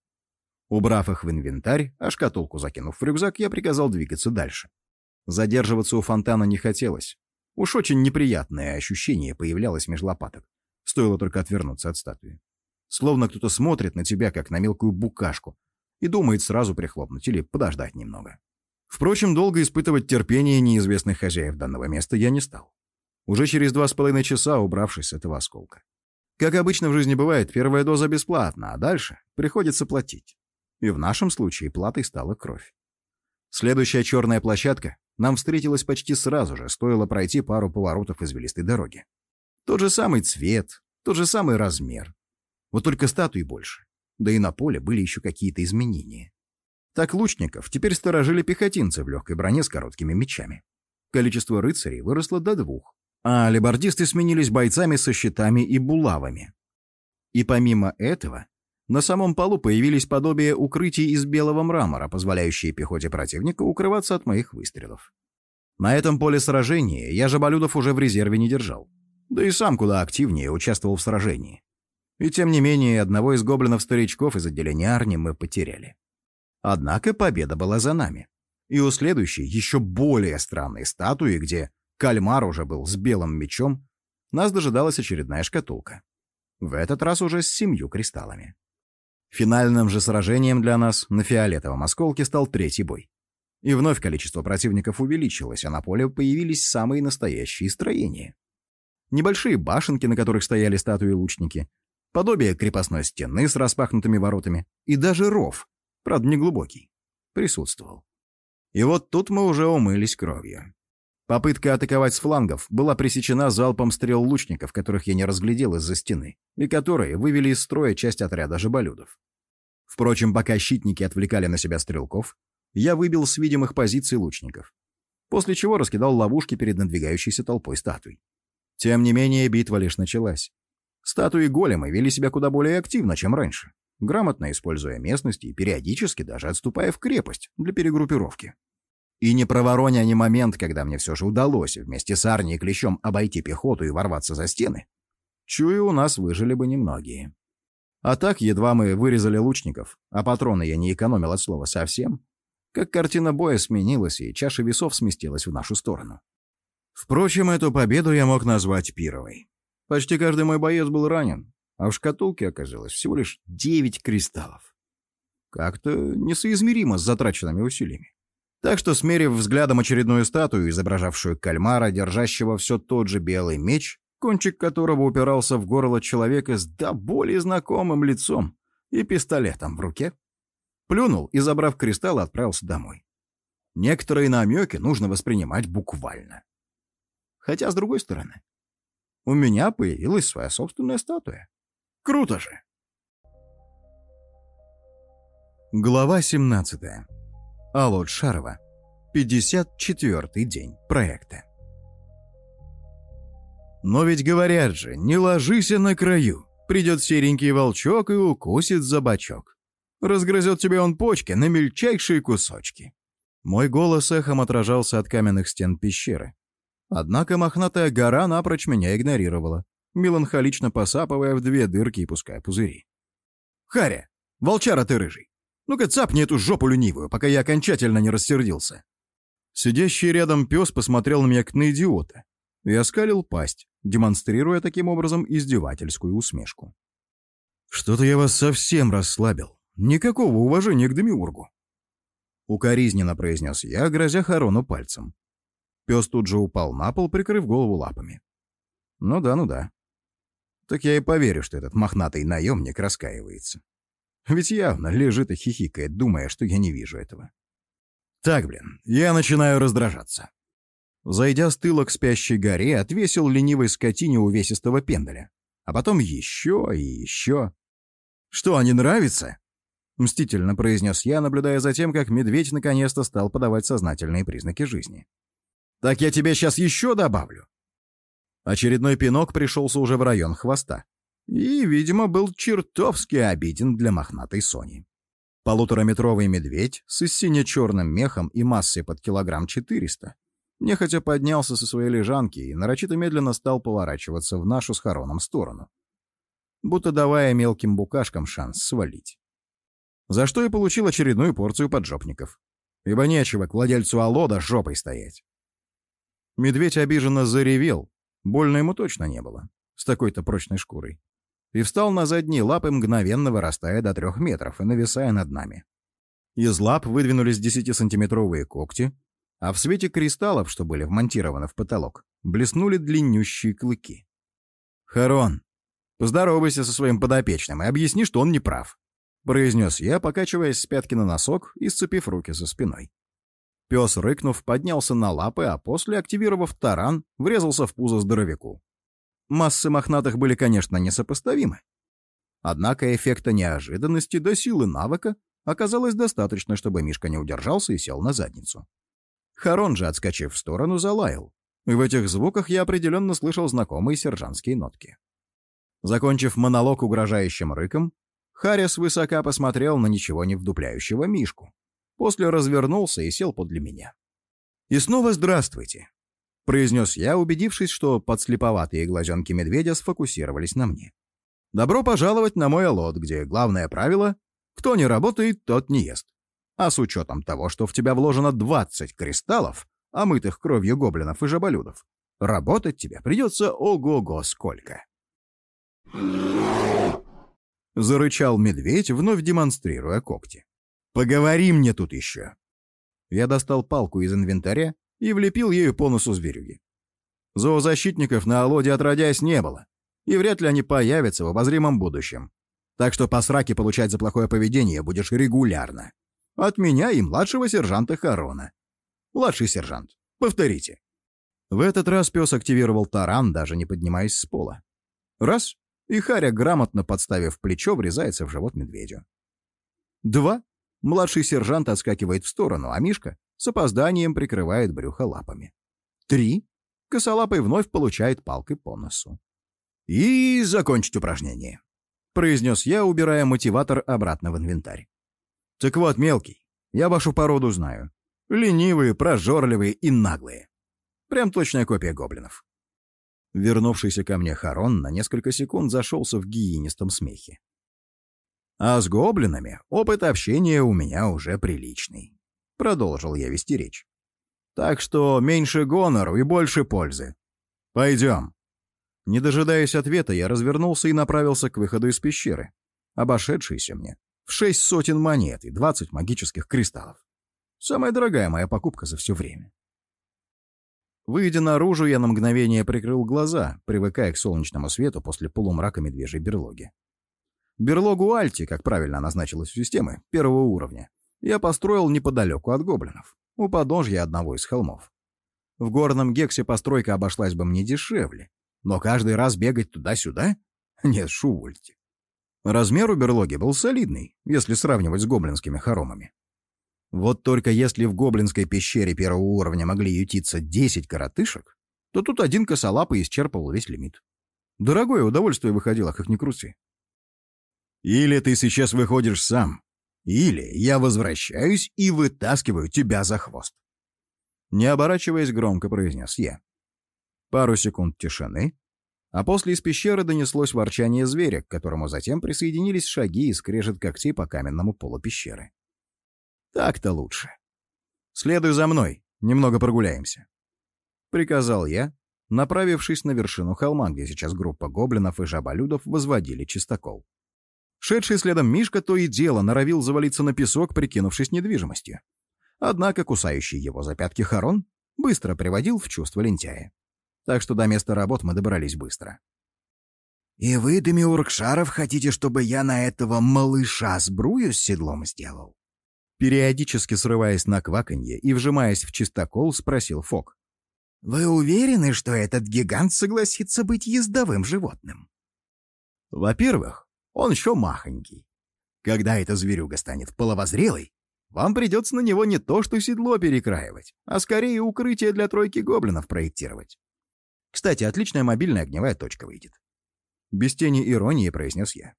Убрав их в инвентарь, а шкатулку закинув в рюкзак, я приказал двигаться дальше. Задерживаться у фонтана не хотелось. Уж очень неприятное ощущение появлялось меж лопаток. Стоило только отвернуться от статуи. Словно кто-то смотрит на тебя, как на мелкую букашку, и думает сразу прихлопнуть или подождать немного. Впрочем, долго испытывать терпение неизвестных хозяев данного места я не стал уже через два с половиной часа убравшись с этого осколка. Как обычно в жизни бывает, первая доза бесплатна, а дальше приходится платить. И в нашем случае платой стала кровь. Следующая черная площадка нам встретилась почти сразу же, стоило пройти пару поворотов извилистой дороги. Тот же самый цвет, тот же самый размер. Вот только статуи больше. Да и на поле были еще какие-то изменения. Так лучников теперь сторожили пехотинцы в легкой броне с короткими мечами. Количество рыцарей выросло до двух, а лебардисты сменились бойцами со щитами и булавами. И помимо этого, на самом полу появились подобия укрытий из белого мрамора, позволяющие пехоте противника укрываться от моих выстрелов. На этом поле сражения я жаболюдов уже в резерве не держал. Да и сам куда активнее участвовал в сражении. И тем не менее, одного из гоблинов-старичков из отделения Арни мы потеряли. Однако победа была за нами. И у следующей, еще более странной статуи, где кальмар уже был с белым мечом, нас дожидалась очередная шкатулка. В этот раз уже с семью кристаллами. Финальным же сражением для нас на фиолетовом осколке стал третий бой. И вновь количество противников увеличилось, а на поле появились самые настоящие строения. Небольшие башенки, на которых стояли статуи лучники, подобие крепостной стены с распахнутыми воротами и даже ров, правда неглубокий, присутствовал. И вот тут мы уже умылись кровью. Попытка атаковать с флангов была пресечена залпом стрел лучников, которых я не разглядел из-за стены, и которые вывели из строя часть отряда жаболюдов. Впрочем, пока щитники отвлекали на себя стрелков, я выбил с видимых позиций лучников, после чего раскидал ловушки перед надвигающейся толпой статуй. Тем не менее, битва лишь началась. Статуи големы вели себя куда более активно, чем раньше, грамотно используя местности и периодически даже отступая в крепость для перегруппировки. И не провороня ни момент, когда мне все же удалось вместе с Арни и Клещом обойти пехоту и ворваться за стены. Чую, у нас выжили бы немногие. А так, едва мы вырезали лучников, а патроны я не экономил от слова совсем, как картина боя сменилась, и чаша весов сместилась в нашу сторону. Впрочем, эту победу я мог назвать пировой. Почти каждый мой боец был ранен, а в шкатулке оказалось всего лишь девять кристаллов. Как-то несоизмеримо с затраченными усилиями. Так что, смерив взглядом очередную статую, изображавшую кальмара, держащего все тот же белый меч, кончик которого упирался в горло человека с до более знакомым лицом и пистолетом в руке, плюнул и, забрав кристалл, отправился домой. Некоторые намеки нужно воспринимать буквально. Хотя, с другой стороны, у меня появилась своя собственная статуя. Круто же! Глава 17. Алот Шарова. 54-й день проекта. Но ведь говорят же, не ложись на краю. Придет серенький волчок и укусит за бочок. Разгрызет тебе он почки на мельчайшие кусочки. Мой голос эхом отражался от каменных стен пещеры. Однако мохнатая гора напрочь меня игнорировала, меланхолично посапывая в две дырки и пуская пузыри. «Харя! Волчара ты рыжий! Ну-ка цапни эту жопу ленивую, пока я окончательно не рассердился!» Сидящий рядом пес посмотрел на меня как на идиота и оскалил пасть, демонстрируя таким образом издевательскую усмешку. «Что-то я вас совсем расслабил. Никакого уважения к Демиургу!» Укоризненно произнес я, грозя Харону пальцем. Пес тут же упал на пол, прикрыв голову лапами. Ну да, ну да. Так я и поверю, что этот мохнатый наемник раскаивается. Ведь явно лежит и хихикает, думая, что я не вижу этого. Так, блин, я начинаю раздражаться. Зайдя с тыла к спящей горе, отвесил ленивой скотине увесистого пендаля. А потом еще и еще. «Что, не нравится?» — мстительно произнес я, наблюдая за тем, как медведь наконец-то стал подавать сознательные признаки жизни. Так я тебе сейчас еще добавлю. Очередной пинок пришелся уже в район хвоста. И, видимо, был чертовски обиден для мохнатой Сони. Полутораметровый медведь с сине-черным мехом и массой под килограмм 400 нехотя поднялся со своей лежанки и нарочито медленно стал поворачиваться в нашу с Хароном сторону, будто давая мелким букашкам шанс свалить. За что и получил очередную порцию поджопников. Ибо нечего к владельцу Алода жопой стоять. Медведь обиженно заревел. Больно ему точно не было. С такой-то прочной шкурой. И встал на задние лапы, мгновенно вырастая до трех метров и нависая над нами. Из лап выдвинулись десятисантиметровые когти, а в свете кристаллов, что были вмонтированы в потолок, блеснули длиннющие клыки. «Харон, поздоровайся со своим подопечным и объясни, что он не прав», произнес я, покачиваясь с пятки на носок и сцепив руки за спиной. Пес, рыкнув, поднялся на лапы, а после, активировав таран, врезался в пузо здоровяку. Массы мохнатых были, конечно, несопоставимы. Однако эффекта неожиданности до силы навыка оказалось достаточно, чтобы Мишка не удержался и сел на задницу. Харон же, отскочив в сторону, залаял, И в этих звуках я определенно слышал знакомые сержантские нотки. Закончив монолог угрожающим рыком, Харрис высоко посмотрел на ничего не вдупляющего Мишку. После развернулся и сел подле меня. «И снова здравствуйте», — произнес я, убедившись, что подслеповатые глазенки медведя сфокусировались на мне. «Добро пожаловать на мой алот, где главное правило — кто не работает, тот не ест. А с учетом того, что в тебя вложено 20 кристаллов, омытых кровью гоблинов и жаболюдов, работать тебе придется ого-го сколько». Зарычал медведь, вновь демонстрируя когти. «Поговори мне тут еще!» Я достал палку из инвентаря и влепил ею по носу зверюги. Зоозащитников на Алоде отродясь не было, и вряд ли они появятся в обозримом будущем. Так что по сраке получать за плохое поведение будешь регулярно. От меня и младшего сержанта Харона. Младший сержант, повторите. В этот раз пес активировал таран, даже не поднимаясь с пола. Раз и Харя, грамотно подставив плечо, врезается в живот медведю. Два. Младший сержант отскакивает в сторону, а Мишка с опозданием прикрывает брюхо лапами. Три. Косолапый вновь получает палкой по носу. «И закончить упражнение», — произнес я, убирая мотиватор обратно в инвентарь. «Так вот, мелкий, я вашу породу знаю. Ленивые, прожорливые и наглые. Прям точная копия гоблинов. Вернувшийся ко мне Харон на несколько секунд зашелся в гиенистом смехе. «А с гоблинами опыт общения у меня уже приличный», — продолжил я вести речь. «Так что меньше гонору и больше пользы. Пойдем». Не дожидаясь ответа, я развернулся и направился к выходу из пещеры, обошедшейся мне в шесть сотен монет и двадцать магических кристаллов. Самая дорогая моя покупка за все время. Выйдя наружу, я на мгновение прикрыл глаза, привыкая к солнечному свету после полумрака медвежьей берлоги. Берлогу Альти, как правильно она значилась в системы, первого уровня, я построил неподалеку от гоблинов, у подножья одного из холмов. В горном Гексе постройка обошлась бы мне дешевле, но каждый раз бегать туда-сюда? Нет, шувульте. Размер у берлоги был солидный, если сравнивать с гоблинскими хоромами. Вот только если в гоблинской пещере первого уровня могли ютиться 10 коротышек, то тут один косолапый исчерпывал весь лимит. Дорогое удовольствие выходило, как ни крути. Или ты сейчас выходишь сам, или я возвращаюсь и вытаскиваю тебя за хвост. Не оборачиваясь, громко произнес я. Пару секунд тишины, а после из пещеры донеслось ворчание зверя, к которому затем присоединились шаги и скрежет когтей по каменному полу пещеры. Так-то лучше. Следуй за мной, немного прогуляемся. Приказал я, направившись на вершину холма, где сейчас группа гоблинов и жаболюдов возводили чистокол. Шедший следом Мишка то и дело норовил завалиться на песок, прикинувшись недвижимостью. Однако кусающий его за пятки Харон быстро приводил в чувство лентяя. Так что до места работ мы добрались быстро. «И вы, Демиург Шаров, хотите, чтобы я на этого малыша сбрую с седлом сделал?» Периодически срываясь на кваканье и вжимаясь в чистокол, спросил Фок. «Вы уверены, что этот гигант согласится быть ездовым животным?» «Во-первых, он еще махонький. Когда эта зверюга станет половозрелой, вам придется на него не то что седло перекраивать, а скорее укрытие для тройки гоблинов проектировать. Кстати, отличная мобильная огневая точка выйдет. Без тени иронии произнес я.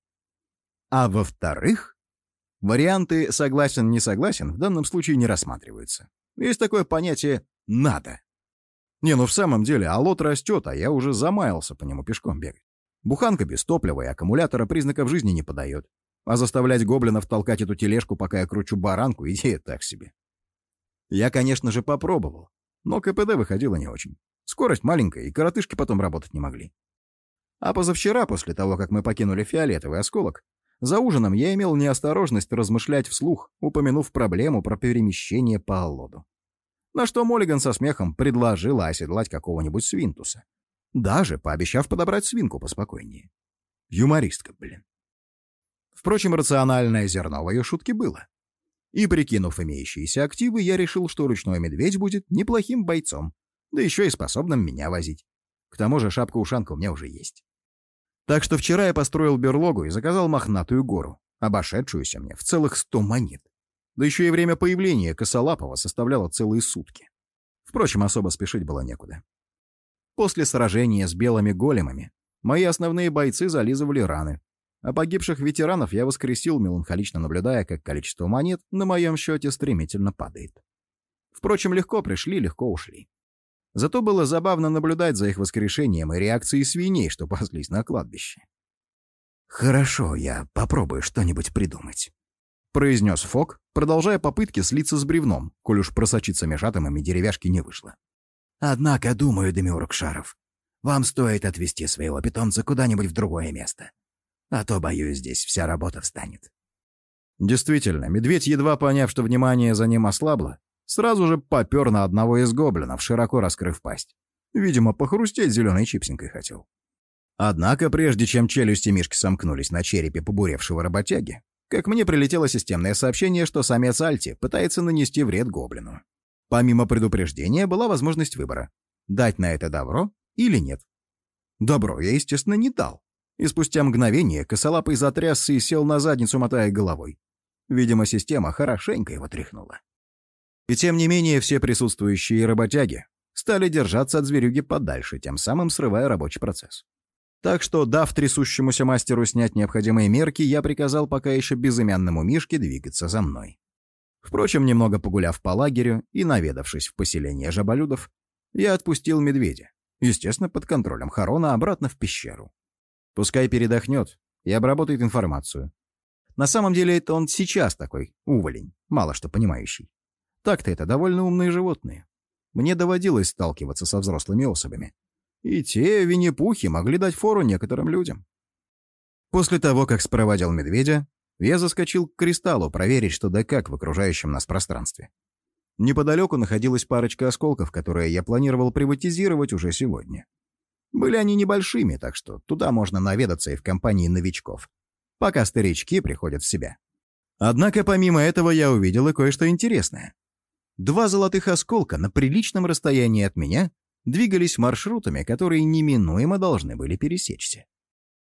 А во-вторых, Варианты «согласен-не согласен» в данном случае не рассматриваются. Есть такое понятие «надо». Не, ну в самом деле, алот растет, а я уже замаялся по нему пешком бегать. Буханка без топлива и аккумулятора признаков жизни не подает. А заставлять гоблинов толкать эту тележку, пока я кручу баранку, идея так себе. Я, конечно же, попробовал, но КПД выходило не очень. Скорость маленькая, и коротышки потом работать не могли. А позавчера, после того, как мы покинули фиолетовый осколок, за ужином я имел неосторожность размышлять вслух, упомянув проблему про перемещение по Аллоду. На что Моллиган со смехом предложила оседлать какого-нибудь свинтуса. Даже пообещав подобрать свинку поспокойнее. Юмористка, блин. Впрочем, рациональное зерно в ее шутке было. И, прикинув имеющиеся активы, я решил, что ручной медведь будет неплохим бойцом, да еще и способным меня возить. К тому же шапка-ушанка у меня уже есть. Так что вчера я построил берлогу и заказал мохнатую гору, обошедшуюся мне в целых сто монет. Да еще и время появления Косолапова составляло целые сутки. Впрочем, особо спешить было некуда. После сражения с белыми големами мои основные бойцы зализывали раны, а погибших ветеранов я воскресил, меланхолично наблюдая, как количество монет на моем счете стремительно падает. Впрочем, легко пришли, легко ушли. Зато было забавно наблюдать за их воскрешением и реакцией свиней, что паслись на кладбище. «Хорошо, я попробую что-нибудь придумать», — произнес Фок, продолжая попытки слиться с бревном, коль уж просочиться меж атомами деревяшки не вышло. «Однако, думаю, Демиург Шаров, вам стоит отвезти своего питомца куда-нибудь в другое место. А то, боюсь, здесь вся работа встанет». Действительно, медведь, едва поняв, что внимание за ним ослабло, сразу же попер на одного из гоблинов, широко раскрыв пасть. Видимо, похрустеть зеленой чипсинкой хотел. Однако, прежде чем челюсти Мишки сомкнулись на черепе побуревшего работяги, как мне прилетело системное сообщение, что самец Альти пытается нанести вред гоблину. Помимо предупреждения была возможность выбора — дать на это добро или нет. Добро я, естественно, не дал. И спустя мгновение косолапый затрясся и сел на задницу, мотая головой. Видимо, система хорошенько его тряхнула. И тем не менее все присутствующие работяги стали держаться от зверюги подальше, тем самым срывая рабочий процесс. Так что, дав трясущемуся мастеру снять необходимые мерки, я приказал пока еще безымянному Мишке двигаться за мной. Впрочем, немного погуляв по лагерю и наведавшись в поселение жаболюдов, я отпустил медведя, естественно, под контролем Харона, обратно в пещеру. Пускай передохнет и обработает информацию. На самом деле это он сейчас такой уволень, мало что понимающий. Так-то это довольно умные животные. Мне доводилось сталкиваться со взрослыми особями. И те винни-пухи могли дать фору некоторым людям. После того, как спроводил медведя, я заскочил к кристаллу проверить, что да как в окружающем нас пространстве. Неподалеку находилась парочка осколков, которые я планировал приватизировать уже сегодня. Были они небольшими, так что туда можно наведаться и в компании новичков, пока старички приходят в себя. Однако помимо этого я увидел и кое-что интересное. Два золотых осколка на приличном расстоянии от меня двигались маршрутами, которые неминуемо должны были пересечься.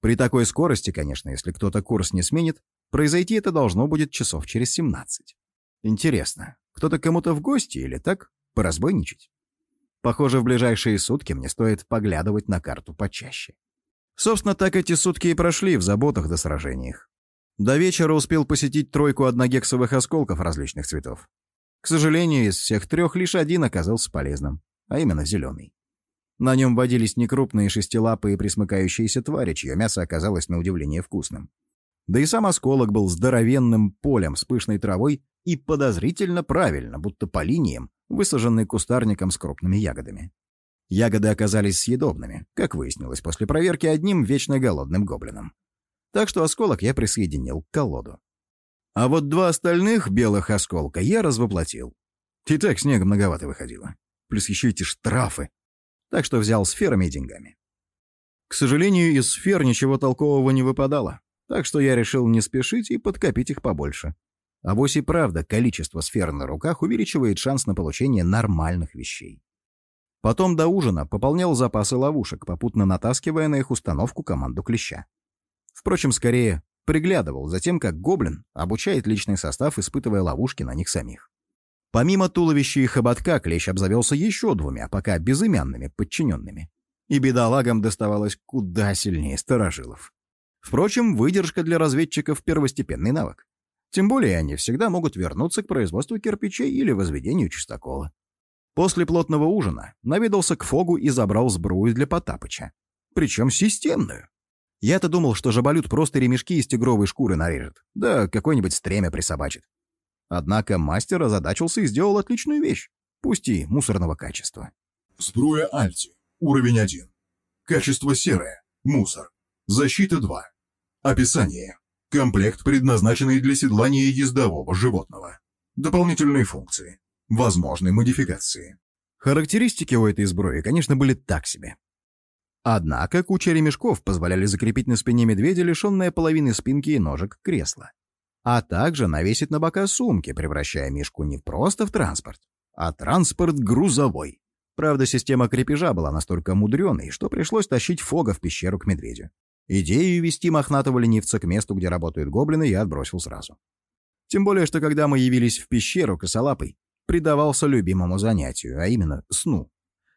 При такой скорости, конечно, если кто-то курс не сменит, произойти это должно будет часов через 17. Интересно, кто-то кому-то в гости или так поразбойничать? Похоже, в ближайшие сутки мне стоит поглядывать на карту почаще. Собственно, так эти сутки и прошли в заботах до сражениях. До вечера успел посетить тройку одногексовых осколков различных цветов. К сожалению, из всех трех лишь один оказался полезным, а именно зеленый. На нем водились некрупные шестилапые присмыкающиеся твари, чье мясо оказалось на удивление вкусным. Да и сам осколок был здоровенным полем с пышной травой и подозрительно правильно, будто по линиям, высаженный кустарником с крупными ягодами. Ягоды оказались съедобными, как выяснилось после проверки одним вечно голодным гоблином. Так что осколок я присоединил к колоду. А вот два остальных белых осколка я развоплотил. И так снега многовато выходило. Плюс еще эти штрафы. Так что взял сферами и деньгами. К сожалению, из сфер ничего толкового не выпадало. Так что я решил не спешить и подкопить их побольше. А вось и правда, количество сфер на руках увеличивает шанс на получение нормальных вещей. Потом до ужина пополнял запасы ловушек, попутно натаскивая на их установку команду клеща. Впрочем, скорее Приглядывал за тем, как гоблин обучает личный состав, испытывая ловушки на них самих. Помимо туловища и хоботка, клещ обзавелся еще двумя, пока безымянными, подчиненными. И бедолагам доставалось куда сильнее сторожилов. Впрочем, выдержка для разведчиков — первостепенный навык. Тем более они всегда могут вернуться к производству кирпичей или возведению чистокола. После плотного ужина наведался к Фогу и забрал сбрую для Потапыча. Причем системную. Я-то думал, что жаболют просто ремешки из тигровой шкуры нарежет, да какой-нибудь стремя присобачит. Однако мастер озадачился и сделал отличную вещь, пусть и мусорного качества. Сбруя Альти. Уровень 1. Качество серое. Мусор. Защита 2. Описание. Комплект, предназначенный для седлания ездового животного. Дополнительные функции. Возможные модификации. Характеристики у этой сбруи, конечно, были так себе. Однако куча ремешков позволяли закрепить на спине медведя лишенное половины спинки и ножек кресло. А также навесить на бока сумки, превращая мишку не просто в транспорт, а транспорт грузовой. Правда, система крепежа была настолько мудреной, что пришлось тащить Фога в пещеру к медведю. Идею вести мохнатого ленивца к месту, где работают гоблины, я отбросил сразу. Тем более, что когда мы явились в пещеру, косолапый предавался любимому занятию, а именно сну.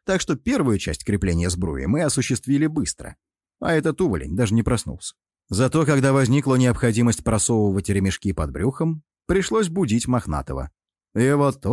Так что первую часть крепления сбруи мы осуществили быстро. А этот уволень даже не проснулся. Зато когда возникла необходимость просовывать ремешки под брюхом, пришлось будить Мохнатого. И вот тут